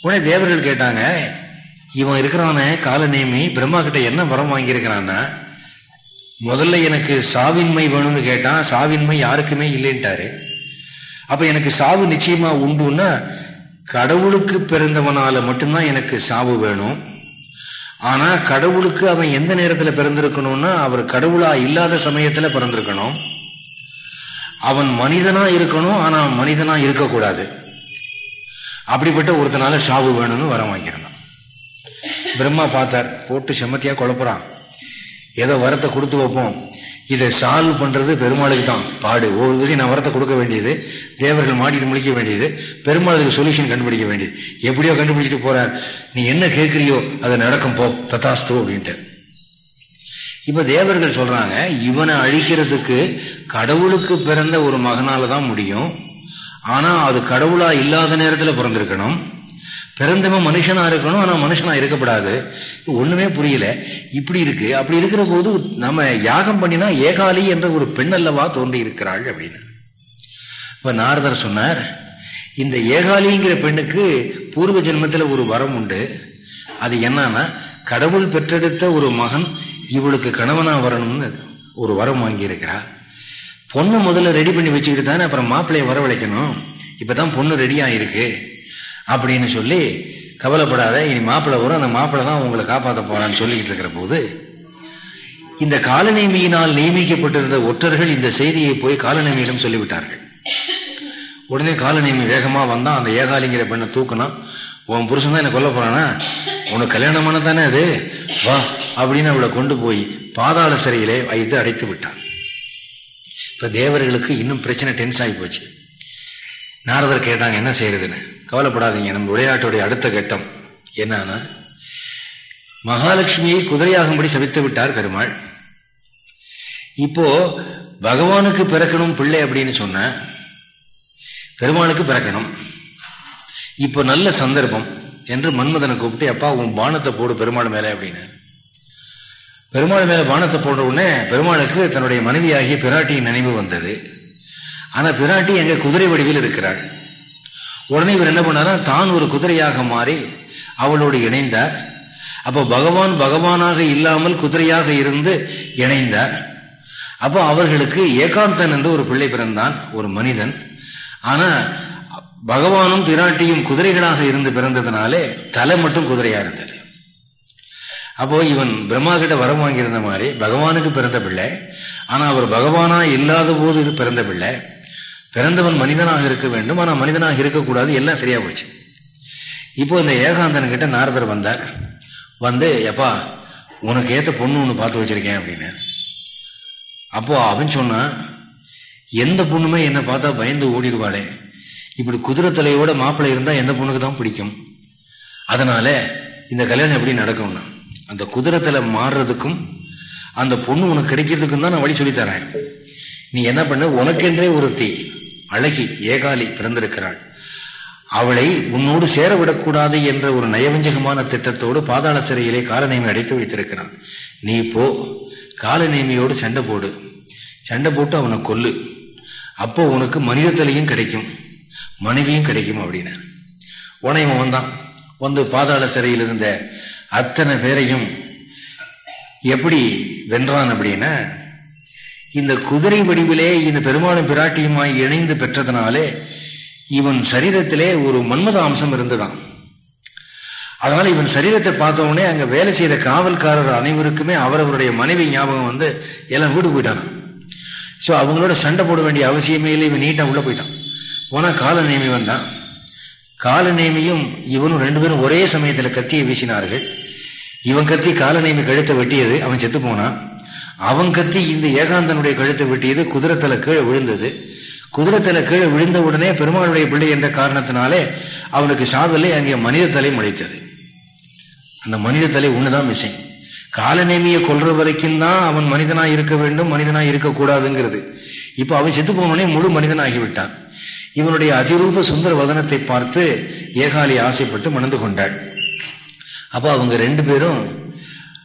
உடனே தேவர்கள் கேட்டாங்க இவன் இருக்கிறான காலநேமி பிரம்மா கிட்ட என்ன வரம் வாங்கியிருக்கிறான்னா? முதல்ல எனக்கு சாவின்மை வேணும்னு கேட்டான் சாவின்மை யாருக்குமே இல்லைன்ட்டாரு. அப்ப எனக்கு சாவு நிச்சயமா உண்டுன்னா கடவுளுக்கு பிறந்தவனால மட்டும்தான் எனக்கு சாவு வேணும். ஆனா கடவுளுக்கு அவன் எந்த நேரத்துல பிறந்திருக்கணும்னா அவர் கடவுளா இல்லாத சமயத்துல பிறந்திருக்கணும். அவன் மனிதனா இருக்கணும் ஆனா மனிதனா இருக்கக்கூடாது. அப்படிப்பட்ட ஒருத்தனால ஷாவு வேணும்னு வர வாங்கியிருந்தான். பிரம்மா பார்த்தார் போட்டு செம்மத்தியா குழப்புறான். ஏதோ வரத்தை கொடுத்து வைப்போம். இதை சால்வ் பண்றது பெருமாளுக்கு தான். பாடு ஒவ்வொரு விஷயம் நான் வரத்தை கொடுக்க வேண்டியது தேவர்கள் மாட்டிட்டு முடிக்க வேண்டியது பெருமாளுக்கு சொல்யூஷன் கண்டுபிடிக்க வேண்டியது. எப்படியோ கண்டுபிடிச்சிட்டு போறார். நீ என்ன கேட்கிறியோ அதை நடக்கும் போ தத்தாஸ்து அப்படின்ட்டு இப்ப தேவர்கள் சொல்றாங்க இவனை அழிக்கிறதுக்கு கடவுளுக்கு பிறந்த ஒரு மகனால தான் முடியும். ஆனா அது கடவுளா இல்லாத நேரத்துல பிறந்திருக்கணும். பிறந்தவன் மனுஷனா இருக்கணும் ஆனா மனுஷனா இருக்கப்படாது. ஒண்ணுமே புரியல. இப்படி இருக்கு. அப்படி இருக்கிற போது நம்ம யாகம் பண்ணினா ஏகாலி என்ற ஒரு பெண் அல்லவா தோன்றி இருக்கிறாள் அப்படின்னு. இப்ப நாரதர் சொன்னார் இந்த ஏகாலிங்கிற பெண்ணுக்கு பூர்வ ஜென்மத்துல ஒரு வரம் உண்டு. அது என்னன்னா கடவுள் பெற்றெடுத்த ஒரு மகன் இவளுக்கு கணவனா வரணும்னு ஒரு வரம் வாங்கியிருக்கிறா பொண்ணை முதல்ல ரெடி பண்ணி வச்சுக்கிட்டு தானே அப்புறம் மாப்பிள்ளைய வரவழைக்கணும். இப்பதான் பொண்ணு ரெடி ஆயிருக்கு. அப்படின்னு சொல்லி கவலைப்படாத இனி மாப்பிள்ளை வரும் அந்த மாப்பிள்ளை தான் உங்களை காப்பாற்ற போறான்னு சொல்லிக்கிட்டு இருக்கிற போது இந்த காலநேமியினால் நியமிக்கப்பட்டிருந்த ஒற்றர்கள் இந்த செய்தியை போய் காலநேமியிடம் சொல்லிவிட்டார்கள். உடனே காலநேமி வேகமா வந்தான் அந்த ஏகாலிங்கிற பெண்ணை தூக்குனா உன் புருஷன் தான் என்ன கொல்ல போறானா? உனக்கு கல்யாணமான தானே அது? வா அப்படின்னு அவளை கொண்டு போய் பாதாள சிறையிலே வைத்து அடைத்து விட்டான். இப்போ தேவர்களுக்கு இன்னும் பிரச்சனை டென்ஸ் ஆகி போச்சு. நாரதர் கேட்டாங்க என்ன செய்யறதுன்னு கவலைப்படாதீங்க நம்ம விளையாட்டுடைய அடுத்த கட்டம் என்னன்னா மகாலட்சுமியை குதிரையாகும்படி சவித்து விட்டார் பெருமாள் இப்போ பகவானுக்கு பிறக்கணும் பிள்ளை அப்படின்னு சொன்ன பெருமாளுக்கு பிறக்கணும். இப்போ நல்ல சந்தர்ப்பம். என்று மன்மதனை கூப்பிட்டு அப்பா உன் பானத்தை போடு பெருமாள் மேலே அப்படின்னு பெருமாள் மேலே பானத்தை போடுற உடனே பெருமாளுக்கு தன்னுடைய மனைவியாகிய பிராட்டியின் நினைவு வந்தது. ஆனால் பிராட்டி எங்கே குதிரை வடிவில் இருக்கிறாள். உடனே இவர் என்ன பண்ணாரா தான் ஒரு குதிரையாக மாறி அவளோடு இணைந்தார். அப்போ பகவான் பகவானாக இல்லாமல் குதிரையாக இருந்து இணைந்தார். அப்போ அவர்களுக்கு ஏகாந்தன் என்று ஒரு பிள்ளை பிறந்தான் ஒரு மனிதன். ஆனால் பகவானும் பிராட்டியும் குதிரைகளாக இருந்து பிறந்ததுனாலே தலை மட்டும் குதிரையா இருந்தது. அப்போ இவன் பிரம்மா கிட்ட வரம் வாங்கியிருந்த மாதிரி பகவானுக்கு பிறந்த பிள்ளை ஆனா அவர் பகவானா இல்லாத போது பிறந்த பிள்ளை பிறந்தவன் மனிதனாக இருக்க வேண்டும் ஆனா மனிதனாக இருக்கக்கூடாது எல்லாம் சரியா போச்சு. இப்போ இந்த ஏகாந்தன் கிட்ட நாரதர் வந்தார். வந்து எப்பா உனக்கு ஏத்த பொண்ணு ஒன்று பார்த்து வச்சிருக்கேன் அப்படின்னு. அப்போ அவன் சொன்னான் எந்த பொண்ணுமே என்னை பார்த்தா பயந்து ஓடிடுவாளே இப்படி குதிரை தலையோட மாப்பிள்ளை இருந்தால் எந்த பொண்ணுக்கு தான் பிடிக்கும்? அதனால இந்த கல்யாணம் எப்படி நடக்கும்னா அந்த குதிரை தலை மாறுறதுக்கும் அந்த பொண்ணு உனக்கு கிடைக்கிறதுக்கும் தான் நான் வழி சொல்லித்தரேன் நீ என்ன பண்ண உனக்கென்றே ஒருத்தி அழகி ஏகாலி பிறந்திருக்கிறாள். அவளை உன்னோடு சேர விடக்கூடாது என்ற ஒரு நயவஞ்சகமான திட்டத்தோடு பாதாள சிறையிலே காலநேமி அடைத்து வைத்திருக்கிறான். நீ போ காலநேமியோடு சண்டை போடு. சண்டை போட்டு அவனை கொல்லு. அப்போ உனக்கு மனித தலையும் கிடைக்கும். மனைவியும் கிடைக்கும் அப்படின்னு. உடனே இவன் வந்தான். வந்து பாதாள சிறையில் இருந்த அத்தனை பேரையும் எப்படி வென்றான் அப்படின்னா இந்த குதிரை வடிவிலே இந்த பெருமாளும் பிராட்டியுமாய் இணைந்து பெற்றதுனாலே இவன் சரீரத்திலே ஒரு மன்மத அம்சம் இருந்துதான் அதனால இவன் சரீரத்தை பார்த்த உடனே அங்க வேலை செய்த காவல்காரர் அனைவருக்குமே அவரவருடைய மனைவி ஞாபகம் வந்து எல்லாம் வீடு போயிட்டான் ஸோ அவங்களோட சண்டை போட வேண்டிய அவசியமே இல்லை. இவன் நீட்டா உள்ள போயிட்டான். போனா கால நேமி வந்தான் கால நேமியும் இவனும் ரெண்டு பேரும் ஒரே சமயத்துல கத்தியை வீசினார்கள். இவன் கத்தி காலநேமி கழுத்தை வெட்டியது அவன் செத்து போனான் அவன் கத்தி இந்த ஏகாந்தனுடைய கழுத்தை வெட்டியது குதிரத்தலை கீழே விழுந்தது. குதிரத்தலை கீழே விழுந்த உடனே பெருமாளுடைய பிள்ளை என்ற காரணத்தினாலே அவனுக்கு சாதலை அங்கே மனித தலை முளைத்தது. அந்த மனித தலை ஒண்ணுதான் விஷயம் காலநேமியை கொல்ற வரைக்கும் தான் அவன் மனிதனா இருக்க வேண்டும் மனிதனா இருக்கக்கூடாதுங்கிறது. இப்ப அவன் செத்து போனோடனே முழு மனிதனாகிவிட்டான். இவனுடைய அதிரூப சுந்தர வதனத்தை பார்த்து ஏகாலி ஆசைப்பட்டு மணந்து கொண்டாள். அப்போ அவங்க ரெண்டு பேரும்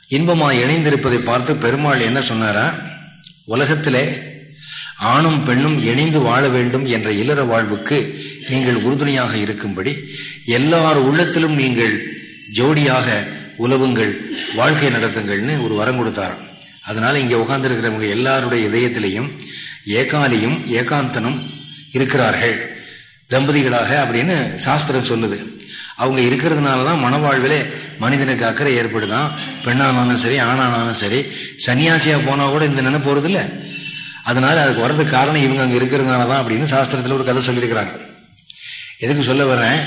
இன்பமா இணைந்திருப்பதை பார்த்து பெருமாள் என்ன சொன்னாரா? உலகத்திலே ஆணும் பெண்ணும் இணைந்து வாழ வேண்டும் என்ற இல்லற வாழ்வுக்கு நீங்கள் உறுதுணையாக இருக்கும்படி எல்லார் உள்ளத்திலும் நீங்கள் ஜோடியாக உலவுங்கள் வாழ்க்கை நடத்துங்கள்னு ஒரு வரம் கொடுத்தாராம். அதனால இங்கே உட்கார்ந்துருக்கிறவங்க எல்லாருடைய இதயத்திலையும் ஏகாலியும் ஏகாந்தனும் இருக்கிறார்கள். தம்பதிகளாக அப்படின்னு சாஸ்திரம் சொல்லுது. அவங்க இருக்கிறதுனால தான் மனவாழ்விலே மனிதனுக்கு அக்கறை ஏற்படுதான். பெண்ணானாலும் சரி ஆணானாலும் சரி சன்னியாசியாக போனால் கூட இந்த நினைப்பு போறது இல்லை அதனால அதுக்கு வர்றதுக்கு காரணம் இவங்க அங்கே இருக்கிறதுனால தான் அப்படின்னு சாஸ்திரத்தில் ஒரு கதை சொல்லியிருக்கிறாங்க. எதுக்கு சொல்ல வரேன்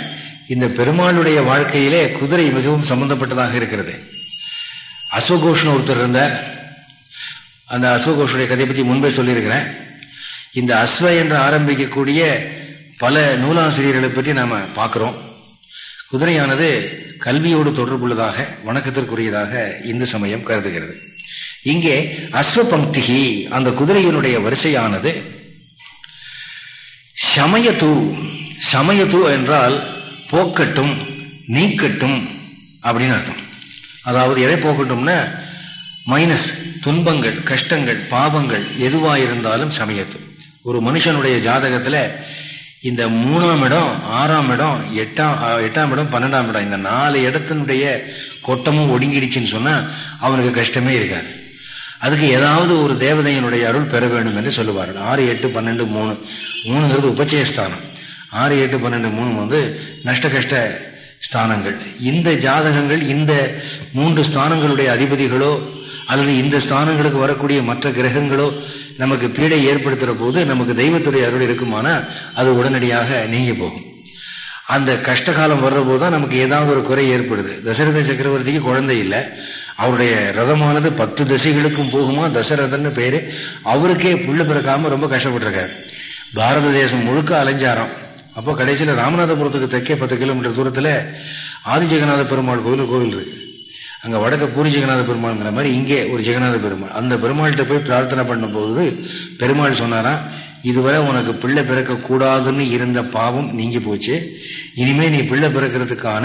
இந்த பெருமாளுடைய வாழ்க்கையிலே குதிரை மிகவும் சம்பந்தப்பட்டதாக இருக்கிறது. அஸ்வகோஷன் ஒருத்தர் இருந்தார். அந்த அஸ்வகோஷனுடைய கதையை பற்றி முன்பே சொல்லியிருக்கிறேன். இந்த அஸ்வ என்று ஆரம்பிக்கக்கூடிய பல நூலாசிரியர்களை பற்றி நாம் பார்க்குறோம். குதிரையானது கல்வியோடு தொடர்புள்ளதாக வணக்கத்திற்குரியதாக இந்து சமயம் கருதுகிறது. இங்கே அஸ்வ பங்கிகி அந்த குதிரையினுடைய வரிசையானது சமயத்து சமயத்து என்றால் போக்கட்டும் நீக்கட்டும் அப்படின்னு அர்த்தம். அதாவது எதை போக்கட்டும்னா மைனஸ் துன்பங்கள் கஷ்டங்கள் பாவங்கள் எதுவாக இருந்தாலும் சமயத்து. ஒரு மனுஷனுடைய ஜாதகத்தில் இந்த மூணாம் இடம் ஆறாம் இடம் எட்டாம் எட்டாம் இடம் பன்னெண்டாம் இடம் இந்த நாலு இடத்தினுடைய கொட்டமும் ஒடுங்கிடுச்சுன்னு சொன்னா அவனுக்கு கஷ்டமே இருக்காது. அதுக்கு ஏதாவது ஒரு தேவதையினுடைய அருள் பெற வேண்டும் என்று சொல்லுவார்கள். ஆறு எட்டு பன்னெண்டு மூணு. மூணுங்கிறது உபச்சயஸ்தானம். ஆறு எட்டு பன்னெண்டு மூணு வந்து நஷ்ட கஷ்ட ஸ்தானங்கள். இந்த ஜாதகங்கள் இந்த மூன்று ஸ்தானங்களுடைய அதிபதிகளோ அல்லது இந்த ஸ்தானங்களுக்கு வரக்கூடிய மற்ற கிரகங்களோ நமக்கு பீடை ஏற்படுத்துகிற போது நமக்கு தெய்வத்துடைய அருள் இருக்குமானா அது உடனடியாக நீங்கி போகும். அந்த கஷ்டகாலம் வர்றபோது தான் நமக்கு ஏதாவது ஒரு குறை ஏற்படுது. தசரத சக்கரவர்த்திக்கு குழந்தை இல்லை. அவருடைய ரதமானது பத்து திசைகளுக்கும் போகுமா? தசரதன்னு பேர். அவருக்கே புள்ள பிறக்காமல் ரொம்ப கஷ்டப்பட்டிருக்காரு. பாரத தேசம் முழுக்க அலைஞ்சாரம். அப்போ கடைசியில் ராமநாதபுரத்துக்கு தெற்கே பத்து கிலோமீட்டர் தூரத்தில் ஆதிஜெகநாத பெருமாள் கோவில் கோவில் இருக்கு. அங்கே வடக்க பூரி ஜெகநாத பெருமாள்ங்கிற மாதிரி இங்கே ஒரு ஜெகநாத பெருமாள். அந்த பெருமாள்கிட்ட போய் பிரார்த்தனை பண்ணும்போது பெருமாள் சொன்னாரா இதுவரை உனக்கு பிள்ளை பிறக்க கூடாதுன்னு இருந்த பாவம் நீங்கி போச்சு. இனிமே நீ பிள்ளை பிறக்கிறதுக்கான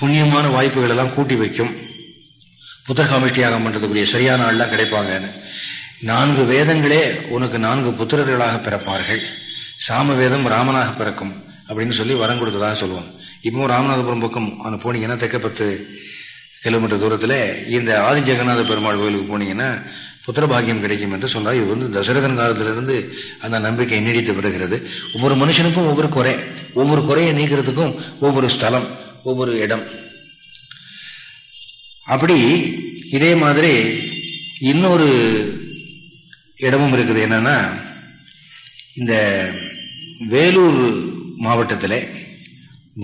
புண்ணியமான வாய்ப்புகள் எல்லாம் கூட்டி வைக்கும். புத்தகாமிஷ்டியாகம் பண்றதுக்குரிய சரியான ஆள்லாம் கிடைப்பாங்கன்னு. நான்கு வேதங்களே உனக்கு நான்கு புத்திரர்களாக பிறப்பார்கள். சாம வேதம் ராமனாக பிறக்கும். அப்படின்னு சொல்லி வரம் கொடுத்ததாக சொல்லுவாங்க. இப்பவும் ராமநாதபுரம் பக்கம் அந்த போனீங்கன்னா தெக்கப்பத்து கிலோமீட்டர் தூரத்தில் இந்த ஆதி ஜெகநாத பெருமாள் கோயிலுக்கு போனீங்கன்னா புத்திரபாகியம் கிடைக்கும் என்று சொல்றாரு இது வந்து தசரதன் காலத்திலிருந்து அந்த நம்பிக்கை நீடித்து விடுகிறது. ஒவ்வொரு மனுஷனுக்கும் ஒவ்வொரு குறை ஒவ்வொரு குறையை நீக்கிறதுக்கும் ஒவ்வொரு ஸ்தலம் ஒவ்வொரு இடம். அப்படி இதே மாதிரி இன்னொரு இடமும் இருக்குது என்னன்னா இந்த வேலூர் மாவட்டத்தில்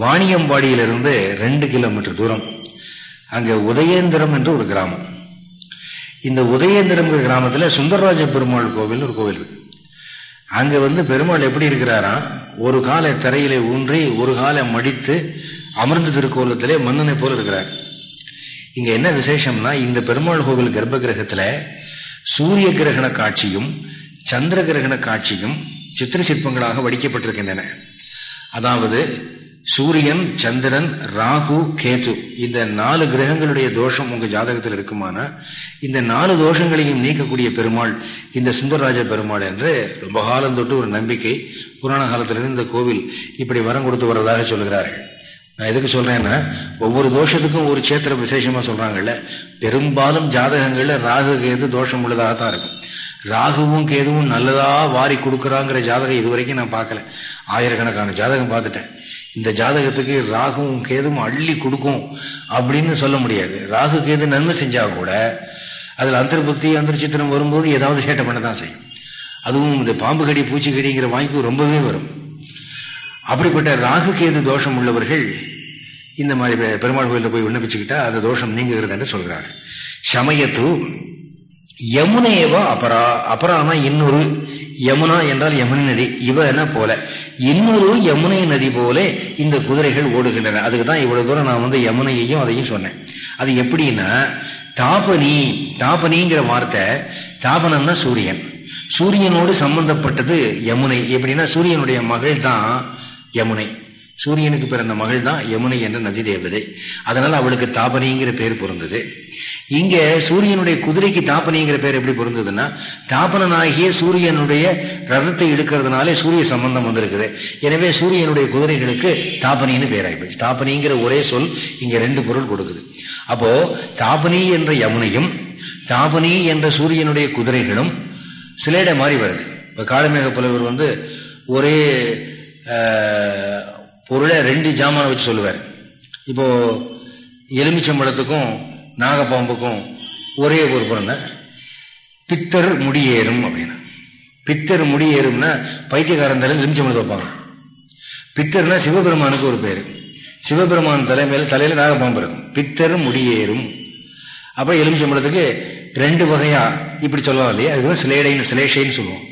வாணியம்பாடியிலிருந்து ரெண்டு கிலோமீட்டர் தூரம் அங்கே உதயேந்திரம் என்று ஒரு கிராமம். இந்த உதயேந்திரம் கிராமத்தில் சுந்தரராஜ பெருமாள் கோவில் ஒரு கோவில் இருக்கு. அங்கே வந்து பெருமாள் எப்படி இருக்கிறாரா? ஒரு காலை தரையிலே ஊன்றி ஒரு காலை மடித்து அமர்ந்த திருக்கோலத்திலே மன்னனை போல இருக்கிறார். இங்கே என்ன விசேஷம்னா இந்த பெருமாள் கோவில் கர்ப்ப கிரகத்தில் சூரிய கிரகண காட்சியும் சந்திர கிரகண காட்சியும் சித்திர சிற்பங்களாக வடிக்கப்பட்டிருக்கின்றன. அதாவது சூரியன் சந்திரன் ராகு கேது இந்த நாலு கிரகங்களுடைய தோஷம் உங்க ஜாதகத்தில் இருக்குமானா? இந்த நாலு தோஷங்களையும் நீக்கக்கூடிய பெருமாள் இந்த சுந்தரராஜ பெருமாள் என்று ரொம்ப காலம் தொட்டு ஒரு நம்பிக்கை புராண காலத்திலிருந்து இந்த கோவில் இப்படி வரம் கொடுத்து வர்றதாக சொல்கிறார்கள். நான் எதுக்கு சொல்றேன்னா ஒவ்வொரு தோஷத்துக்கும் ஒரு சேத்திர விசேஷமா சொல்றாங்கல்ல. பெரும்பாலும் ஜாதகங்கள்ல ராகு கேது தோஷம் உள்ளதாக தான் இருக்கும். ராகுவும் கேதுவும் நல்லதா வாரி கொடுக்குறாங்கிற ஜாதகம் இது வரைக்கும் நான் பார்க்கல. ஆயிரக்கணக்கான ஜாதகம் பார்த்துட்டேன். இந்த ஜாதகத்துக்கு ராகுவும் கேதுவும் அள்ளி கொடுக்கும் அப்படின்னு சொல்ல முடியாது. ராகு கேது நன்மை செஞ்சா கூட அதில் அந்தர்புத்தி அந்தர்ச்சித்திரம் வரும்போது ஏதாவது சேட்டை பண்ண தான் செய்யும். அதுவும் இந்த பாம்பு கடி பூச்சி கடிங்கிற வாய்ப்பு ரொம்பவே வரும். அப்படிப்பட்ட ராகு கேது தோஷம் உள்ளவர்கள் இந்த மாதிரி பெருமாள் கோயிலில் போய் விண்ணப்பிச்சுக்கிட்டா அந்த தோஷம் நீங்குகிறதுன்னு சொல்கிறார் சமயத்து யமுனேவா அபரா அபரானா இன்னொரு யமுனா என்றால் யமுனை நதி. இவ என்ன போல? இன்னொரு யமுனை நதி போல இந்த குதிரைகள் ஓடுகின்றன. அதுக்கு தான் இவ்வளவு தூரம் நான் வந்து யமுனையையும் அதையும் சொன்னேன். அது எப்படின்னா தாபனி தாபனிங்கிற வார்த்தை தாபனம்னா சூரியன். சூரியனோடு சம்பந்தப்பட்டது யமுனை. எப்படின்னா சூரியனுடைய மகள் தான் யமுனை. சூரியனுக்கு பிறந்த மகள் தான் யமுனை என்ற நதி தேவதை. அதனால அவளுக்கு தாபனிங்கிற பேர் பொருந்தது. இங்க சூரியனுடைய குதிரைக்கு தாபனிங்கிற பேர் எப்படி பொருந்ததுன்னா தாபனனாகிய சூரியனுடைய ரதத்தை இழுக்கிறதுனாலே சூரிய சம்பந்தம் வந்திருக்குது. எனவே சூரியனுடைய குதிரைகளுக்கு தாபனின்னு பேராகிப்போச்சு தாபனிங்கிற ஒரே சொல் இங்க ரெண்டு பொருள் கொடுக்குது. அப்போ தாபனி என்ற யமுனையும் தாபனி என்ற சூரியனுடைய குதிரைகளும் சிலேட மாறி வருது. இப்போ காலமேக புலவர் வந்து ஒரே பொருளை ரெண்டு ஜாமானை வச்சு சொல்லுவார். இப்போ எலுமிச்சம்பழத்துக்கும் நாகப்பாம்புக்கும் ஒரே ஒரு பொருள் பித்தர் முடியேறும் அப்படின்னு. பித்தர் முடியேறும்னா பைத்தியக்காரன் தலையில் எலுமிச்சம்பழத்தை வைப்பாங்க. பித்தர்னா சிவபெருமானுக்கு ஒரு பேர். சிவபெருமான் தலைமையில் தலையில் நாகப்பாம்பு இருக்கும். பித்தர் முடியேறும் அப்போ எலுமிச்சம்பழத்துக்கு ரெண்டு வகையா இப்படி சொல்லலாம் இல்லையா? அதுதான் சிலேடைன்னு சிலேஷைன்னு சொல்லுவோம்.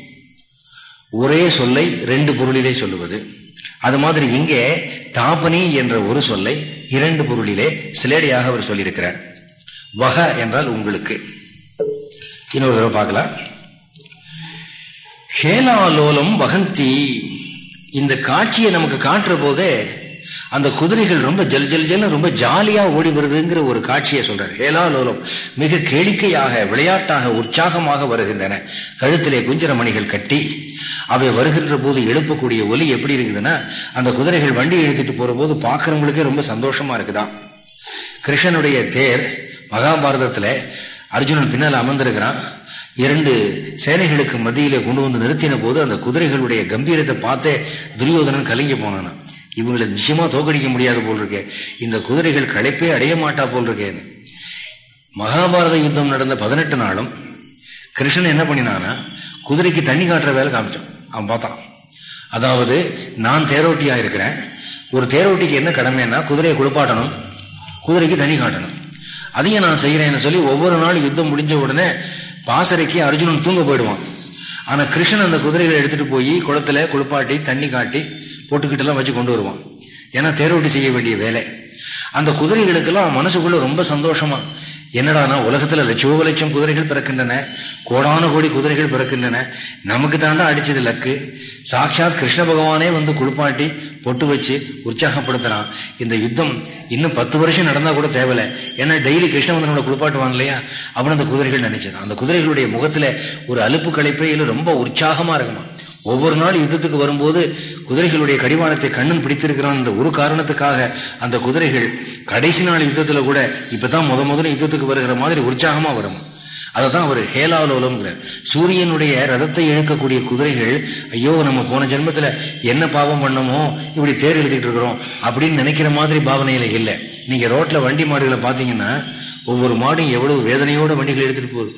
ஒரே சொல்லை ரெண்டு பொருளிலே சொல்லுவது. அது மாதிரி இங்கே தாபனி என்ற ஒரு சொல்லை இரண்டு பொருளிலே சிலேடையாக அவர் சொல்லியிருக்கிறார். வக என்றால் உங்களுக்கு. இன்னொரு தடவை பார்க்கலாம். ஹேலாலோலம் வகந்தி இந்த காட்சியை நமக்கு காட்டுற போதே அந்த குதிரைகள் ரொம்ப ஜல் ஜல் ஜல் ரொம்ப ஜாலியா ஓடி வருதுங்கிற ஒரு காட்சியை சொல்றாரு. ஹேலாலோலம் மிக கேளிக்கையாக விளையாட்டாக உற்சாகமாக வருகின்றன. கழுத்திலே குஞ்சர மணிகள் கட்டி அவை வருகின்ற போது எழுப்பக்கூடிய ஒலி எப்படி இருக்குதுன்னா அந்த குதிரைகள் வண்டி எழுத்துட்டு போற போது பாக்குறவங்களுக்கே ரொம்ப சந்தோஷமா இருக்குதான் கிருஷ்ணனுடைய தேர் மகாபாரதத்துல அர்ஜுனன் பின்னால் அமர்ந்திருக்கிறான். இரண்டு சேனைகளுக்கு மத்தியிலே கொண்டு வந்து நிறுத்தின போது அந்த குதிரைகளுடைய கம்பீரத்தை பார்த்தே துரியோதனன் கலங்கி போனான் இவங்களை நிச்சயமா தோக்கடிக்க முடியாது போல் இருக்கே இந்த குதிரைகள் களைப்பே அடைய மாட்டா போல் இருக்கேன்னு மகாபாரத யுத்தம் நடந்த பதினெட்டு நாளும் கிருஷ்ணன் என்ன பண்ணினானா குதிரைக்கு தண்ணி காட்டுற வேலை காமிச்சான். அவன் பார்த்தான். அதாவது நான் தேரோட்டியா இருக்கிறேன் ஒரு தேரோட்டிக்கு என்ன கடமைன்னா குதிரையை குளிப்பாட்டணும் குதிரைக்கு தண்ணி காட்டணும். அதையும் நான் செய்கிறேன்னு சொல்லி ஒவ்வொரு நாள் யுத்தம் முடிஞ்ச உடனே பாசறைக்கு அர்ஜுனன் தூங்க போயிடுவான். ஆனால் கிருஷ்ணன் அந்த குதிரைகளை எடுத்துட்டு போய் குளத்துல குளிப்பாட்டி தண்ணி காட்டி போட்டுக்கிட்டெல்லாம் வச்சு கொண்டு வருவான். ஏன்னா தேரோட்டி செய்ய வேண்டிய வேலை. அந்த குதிரைகளுக்கெல்லாம் மனசுக்குள்ள ரொம்ப சந்தோஷமா என்னடானா உலகத்துல லட்சோ லட்சம் குதிரைகள் பிறக்கின்றன கோடான கோடி குதிரைகள் பிறக்கின்றன நமக்கு தாண்டா அடிச்சது லக்கு. சாட்சாத் கிருஷ்ண பகவானே வந்து குளிப்பாட்டி பொட்டு வச்சு உற்சாகப்படுத்துறான். இந்த யுத்தம் இன்னும் பத்து வருஷம் நடந்தா கூட தேவையில்ல. ஏன்னா டெய்லி கிருஷ்ணவந்தனோட குளிப்பாட்டுவாங்க இல்லையா? அப்படின்னு அந்த குதிரைகள் நினைச்சது. அந்த குதிரைகளுடைய முகத்துல ஒரு அலுப்பு களைப்பே இல்லை ரொம்ப உற்சாகமா இருக்குமா? ஒவ்வொரு நாள் யுத்தத்துக்கு வரும்போது குதிரைகளுடைய கடிவாளத்தை கண்ணன் பிடித்திருக்கிறான் என்ற ஒரு காரணத்துக்காக அந்த குதிரைகள் கடைசி நாள் யுத்தத்தில் கூட இப்பதான் முத முதல்ல யுத்தத்துக்கு வருகிற மாதிரி உற்சாகமா வரும். அதை தான் அவர் ஹேலாலோலம்ங்கிறார். சூரியனுடைய ரதத்தை இழுக்கக்கூடிய குதிரைகள் ஐயோ நம்ம போன ஜென்மத்தில் என்ன பாவம் பண்ணமோ இப்படி தேர் எழுதிட்டு இருக்கிறோம் அப்படின்னு நினைக்கிற மாதிரி பாவனையில் இல்லை. நீங்கள் ரோட்டில் வண்டி மாடுகளை பார்த்தீங்கன்னா ஒவ்வொரு மாடும் எவ்வளவு வேதனையோட வண்டிகள் எடுத்துகிட்டு போகுது.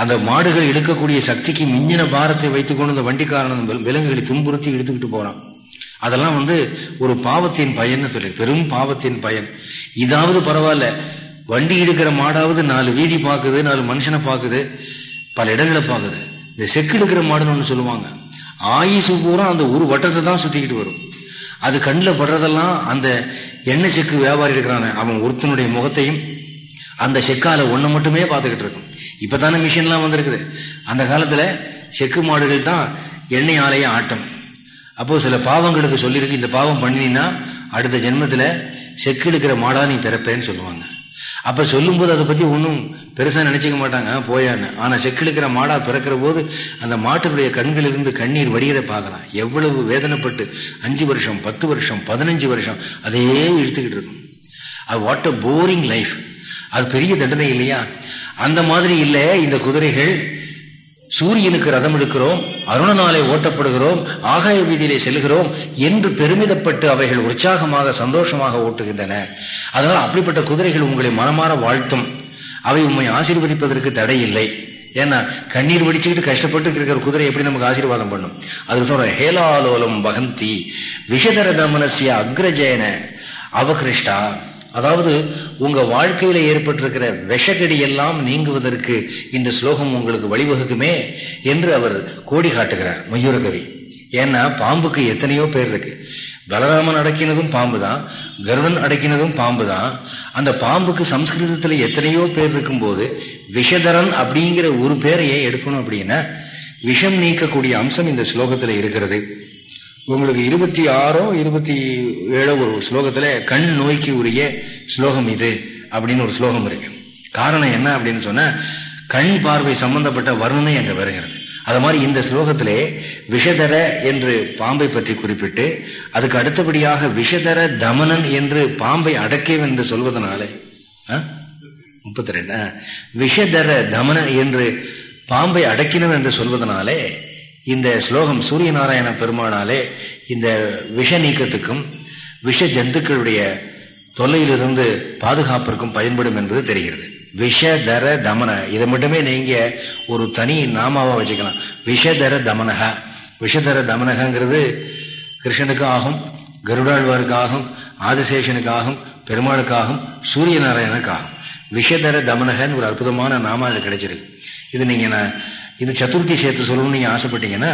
அந்த மாடுகள் இழுக்கக்கூடிய சக்திக்கு மிஞ்சின பாரத்தை வைத்துக்கொண்டு அந்த வண்டிக்காரன் விலங்குகளை துன்புறுத்தி இழுத்துக்கிட்டு போறான். அதெல்லாம் வந்து ஒரு பாவத்தின் பயன் சொல்லி பெரும் பாவத்தின் பயன். இதாவது பரவாயில்ல வண்டி இழுக்கிற மாடாவது நாலு வீதி பார்க்குது நாலு மனுஷனை பார்க்குது பல இடங்களை பார்க்குது இந்த செக்கு எடுக்கிற மாடுன்னு ஒன்று சொல்லுவாங்க. ஆயுசு பூரா அந்த ஒரு வட்டத்தை தான் சுத்திக்கிட்டு வரும். அது கண்ணில் படுறதெல்லாம் அந்த எண்ணெய் செக்கு வியாபாரி இருக்கிறான அவன் ஒருத்தனுடைய முகத்தையும் அந்த செக்கால ஒன்று மட்டுமே பார்த்துக்கிட்டு இருக்கும் இப்பதானே மிஷின்லாம் வந்திருக்குது. அந்த காலத்தில் செக்கு மாடுகள் தான் எண்ணெய் ஆலைய ஆட்டம். அப்போது சில பாவங்களுக்கு சொல்லியிருக்கு இந்த பாவம் பண்ணினா அடுத்த ஜென்மத்தில் செக்கு எடுக்கிற மாடா நீ பிறப்பேன்னு சொல்லுவாங்க. அப்போ சொல்லும்போது அதை பற்றி ஒன்றும் பெருசாக நினச்சிக்க மாட்டாங்க போயான்னு. செக்கு செக்கிழுக்கிற மாடா பிறக்கிற போது அந்த மாட்டுடைய கண்களிலிருந்து கண்ணீர் வடிகிறத பார்க்கலாம். எவ்வளவு வேதனைப்பட்டு அஞ்சு வருஷம் பத்து வருஷம் பதினஞ்சு வருஷம் அதையே இழுத்துக்கிட்டு இருக்கும். அது வாட் அ போரிங் லைஃப் அது பெரிய தண்டனை இல்லையா? அந்த மாதிரி இல்லை இந்த குதிரைகள். சூரியனுக்கு ரதம் எடுக்கிறோம் அருணனாலே ஓட்டப்படுகிறோம் ஆகாய வீதியிலே செல்கிறோம் என்று பெருமிதப்பட்டு அவைகள் உற்சாகமாக சந்தோஷமாக ஓட்டுகின்றன. அதனால் அப்படிப்பட்ட குதிரைகள் உங்களை மனமாற வாழ்த்தும். அவை உண்மை ஆசீர்வதிப்பதற்கு தடை இல்லை. ஏன்னா கண்ணீர் வடிச்சுக்கிட்டு கஷ்டப்பட்டு இருக்கிற குதிரை எப்படி நமக்கு ஆசீர்வாதம் பண்ணும்? அது சொல்ற ஹேலாலோலம் வகந்தி விஷதர தமனசிய அக்ரஜேன அவகிருஷ்டா. அதாவது உங்க வாழ்க்கையில ஏற்பட்டிருக்கிற விஷக்கடி எல்லாம் நீங்குவதற்கு இந்த ஸ்லோகம் உங்களுக்கு வழிவகுக்குமே என்று அவர் கோடி காட்டுகிறார் மயூரகவி ஏன்னா பாம்புக்கு எத்தனையோ பேர் இருக்கு. பலராமன் அடக்கினதும் பாம்பு தான் கருடன் அடக்கினதும் பாம்பு தான். அந்த பாம்புக்கு சம்ஸ்கிருதத்துல எத்தனையோ பேர் இருக்கும்போது விஷதரன் அப்படிங்கிற ஒரு பேரையே எடுக்கணும் அப்படின்னா விஷம் நீக்கக்கூடிய அம்சம் இந்த ஸ்லோகத்துல இருக்கிறது. உங்களுக்கு இருபத்தி ஆறோ இருபத்தி ஏழோ ஒரு ஸ்லோகத்துல கண் நோய்க்கு உரிய ஸ்லோகம் இது அப்படின்னு ஒரு ஸ்லோகம் இருக்கு. காரணம் என்ன அப்படின்னு சொன்னா கண் பார்வை சம்பந்தப்பட்ட வர்ணனை அங்க வருகிறது. அது மாதிரி இந்த ஸ்லோகத்திலே விஷதர என்று பாம்பை பற்றி குறிப்பிட்டு அதுக்கு அடுத்தபடியாக விஷதர தமனன் என்று பாம்பை அடக்கேன் என்று சொல்வதனாலே முப்பத்தி ரெண்டு விஷதர தமனன் என்று பாம்பை அடக்கினன் என்று சொல்வதனாலே இந்த ஸ்லோகம் சூரிய நாராயண பெருமானாலே இந்த விஷ நீக்கத்துக்கும் விஷ ஜந்துக்களுடைய தொல்லையிலிருந்து பாதுகாப்பிற்கும் பயன்படும் என்பது தெரிகிறது. விஷதர தமன இதை மட்டுமே நீங்க ஒரு தனி நாமாவா வச்சுக்கலாம். விஷதர தமனக விஷதர தமனகங்கிறது கிருஷ்ணனுக்கு ஆகும் கருடாழ்வாருக்கு ஆகும் ஆதிசேஷனுக்கு ஆகும் பெருமாளுக்காகும் சூரிய நாராயணனுக்கு விஷதர தமனகன்னு ஒரு அற்புதமான நாமா அது கிடைச்சிருக்கு. இது நீங்க இது சதுர்த்தி சேர்த்து சொல்லணும்னு நீங்க ஆசைப்பட்டீங்கன்னா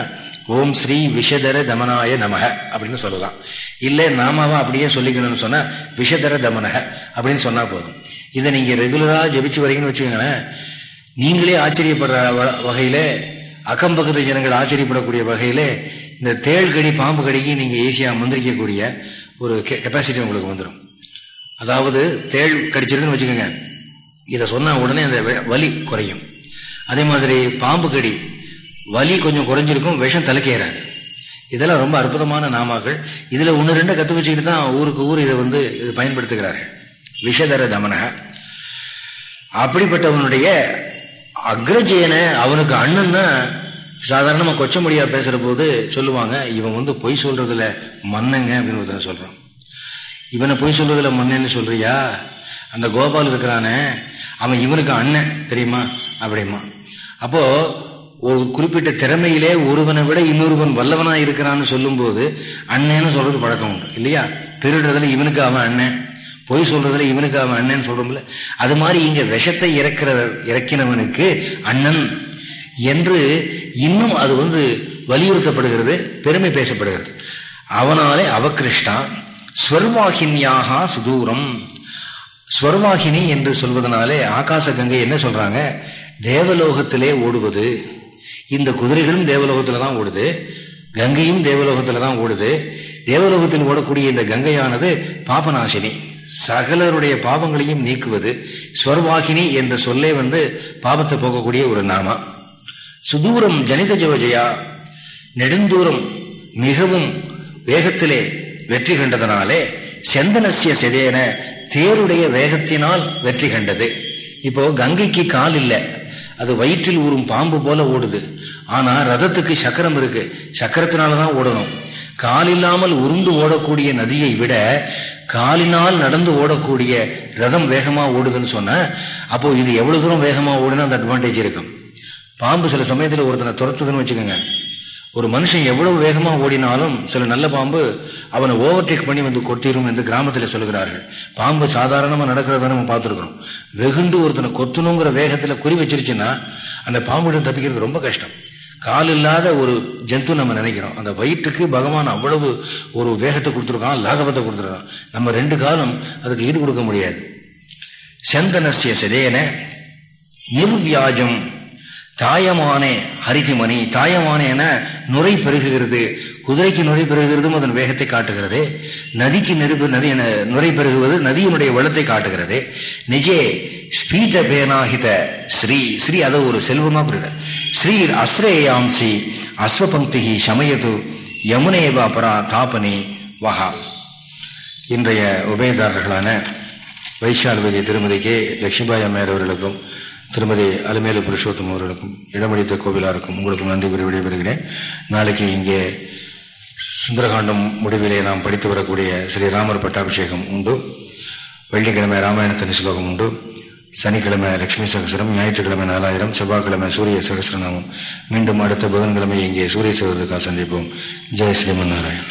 ஓம் ஸ்ரீ விஷதர தமனாய நமக அப்படின்னு சொல்லலாம். இல்லை நாமாவா அப்படியே சொல்லிக்கணும்னு சொன்னா விஷதர தமனக அப்படின்னு சொன்னா போதும். இதை நீங்க ரெகுலரா ஜபிச்சு வரீங்கன்னு வச்சுக்கோங்களேன் நீங்களே ஆச்சரியப்படுற வகையில அக்கம்பக்கத்து ஜனங்கள் ஆச்சரியப்படக்கூடிய வகையில இந்த தேள் கடி பாம்பு கடிக்கு நீங்க ஈஸியா மந்திரிக்கக்கூடிய ஒரு கெப்பாசிட்டி உங்களுக்கு வந்துடும் அதாவது தேள் கடிச்சிருதுன்னு வச்சுக்கோங்க. இதை சொன்னா உடனே அந்த வலி குறையும். அதே மாதிரி பாம்பு கடி வலி கொஞ்சம் குறைஞ்சிருக்கும் விஷம் தலைக்கேறாது. இதெல்லாம் ரொம்ப அற்புதமான நாமாக்கள் இதில் ஒன்று ரெண்டு கற்று வச்சுக்கிட்டு தான் ஊருக்கு ஊர் இதை வந்து இது பயன்படுத்துகிறார்கள். விஷதர தமன அப்படிப்பட்டவனுடைய அக்ரஜேன அவனுக்கு அண்ணன்னா சாதாரணமாக கொச்ச பேசுகிற போது சொல்லுவாங்க இவன் வந்து பொய் சொல்றதுல மன்னங்க அப்படின்னு சொல்கிறான் இவனை பொய் சொல்றதுல மன்னன்னு சொல்றியா? அந்த கோபால் இருக்கிறானே அவன் இவனுக்கு அண்ணன் தெரியுமா? அப்படிமா அப்போ ஒரு குறிப்பிட்ட திறமையிலே ஒருவனை விட இன்னொருவன் வல்லவனா இருக்கிறான்னு சொல்லும் போது அண்ணன்னு சொல்றது பழக்கம் உண்டு. இல்லையா? திருடுறதுல இவனுக்கு அவன் அண்ணன். பொய் சொல்றதுல இவனுக்கு அவன் அண்ணன் சொல்றோம்ல. அது மாதிரி இங்க விஷத்தை இறக்கிற இறக்கினவனுக்கு அண்ணன் என்று இன்னும் அது வந்து வலியுறுத்தப்படுகிறது பெருமை பேசப்படுகிறது. அவனாலே அவகிருஷ்டா ஸ்வர்வாகினியாக சுதூரம். ஸ்வர்வாகினி என்று சொல்வதனாலே ஆகாச கங்கை என்ன சொல்றாங்க? தேவலோகத்திலே ஓடுவது இந்த குதிரைகளும் தேவலோகத்தில் தான் ஓடுது கங்கையும் தேவலோகத்தில் தான் ஓடுது. தேவலோகத்தில் ஓடக்கூடிய இந்த கங்கையானது பாபநாசினி. சகலருடைய பாவங்களையும் நீக்குவது ஸ்வர்வாகினி என்ற சொல்லே வந்து பாபத்தை போகக்கூடிய ஒரு நாமா. சுதூரம் ஜனித ஜோஜயா நெடுந்தூரம் மிகவும் வேகத்திலே வெற்றி கண்டதனாலே செந்தனசிய செதேன தேருடைய வேகத்தினால் வெற்றி கண்டது. இப்போ கங்கைக்கு கால் இல்லை. அது வயிற்றில் ஊறும் பாம்பு போல ஓடுது. ஆனா ரதத்துக்கு சக்கரம் இருக்கு. சக்கரத்தினாலதான் ஓடணும். காலில்லாமல் உருண்டு ஓடக்கூடிய நதியை விட காலினால் நடந்து ஓடக்கூடிய ரதம் வேகமா ஓடுதுன்னு சொன்ன அப்போ இது எவ்வளவு தூரம் வேகமா ஓடுனா அந்த அட்வான்டேஜ் இருக்கும். பாம்பு சில சமயத்தில் ஒருத்தனை துரத்துதுன்னு வச்சுக்கோங்க. ஒரு மனுஷன் எவ்வளவு வேகமாக ஓடினாலும் சில நல்ல பாம்பு அவனை ஓவர்டேக் பண்ணி வந்து கொத்திரும் என்று கிராமத்தில் சொல்லுகிறார்கள். பாம்பு சாதாரணமாக நடக்கிறத நம்ம பார்த்துருக்குறோம். வெகுண்டு ஒருத்தனை கொத்தணுங்கிற வேகத்தில் குறி வச்சிருச்சுன்னா அந்த பாம்புடன் தப்பிக்கிறது ரொம்ப கஷ்டம். கால் இல்லாத ஒரு ஜந்து நம்ம நினைக்கிறோம். அந்த வயிற்றுக்கு பகவான் அவ்வளவு ஒரு வேகத்தை கொடுத்துருக்கான் லாகவத்தை கொடுத்துருக்கான். நம்ம ரெண்டு காலம் அதுக்கு ஈடு கொடுக்க முடியாது. செந்தனசிய சிதேன நிர்வியாஜம். தாயமானே ஹரிதிமணி தாயமானேன நுரை பெருகுகிறது. குதிரைக்கு நுரை பெருகுகிறதும் அதன் வேகத்தை காட்டுகிறது. நதிக்கு நெருப்பு நதி நுரை பெருகுவது நதியினுடைய வளத்தை காட்டுகிறது. நிஜே ஸ்பீத பேனாகித ஸ்ரீ ஸ்ரீ அதை ஒரு செல்வமா குறிப்பிட ஸ்ரீ அஸ்ரேயாம்சி ஸ்ரீ அஸ்வபங்கி சமயது யமுனேவா பரா தாபனி வகா. இன்றைய உபயதாரர்களான வைஷால்வதி திருமதிக்கு லட்சுமிபாய் அம்மையார் அவர்களுக்கும் திருமதி அலுமேலு புருஷோத்தம் அவர்களுக்கும் இடமளித்த கோவிலாருக்கும் உங்களுக்கு நன்றி கூறி விடைபெறுகிறேன். நாளைக்கு இங்கே சுந்தரகாண்டம் முடிவிலே நாம் படித்து வரக்கூடிய ஸ்ரீராமர் பட்டாபிஷேகம் உண்டு. வெள்ளிக்கிழமை ராமாயண தனி ஸ்லோகம் உண்டு. சனிக்கிழமை லட்சுமி சகசரம் ஞாயிற்றுக்கிழமை நாலாயிரம் செவ்வாய்க்கிழமை சூரிய சகசரநாமம். மீண்டும் அடுத்த புதன்கிழமை இங்கே சூரிய சிவதுக்காக சந்திப்போம். ஜெய் ஸ்ரீமன் நாராயண்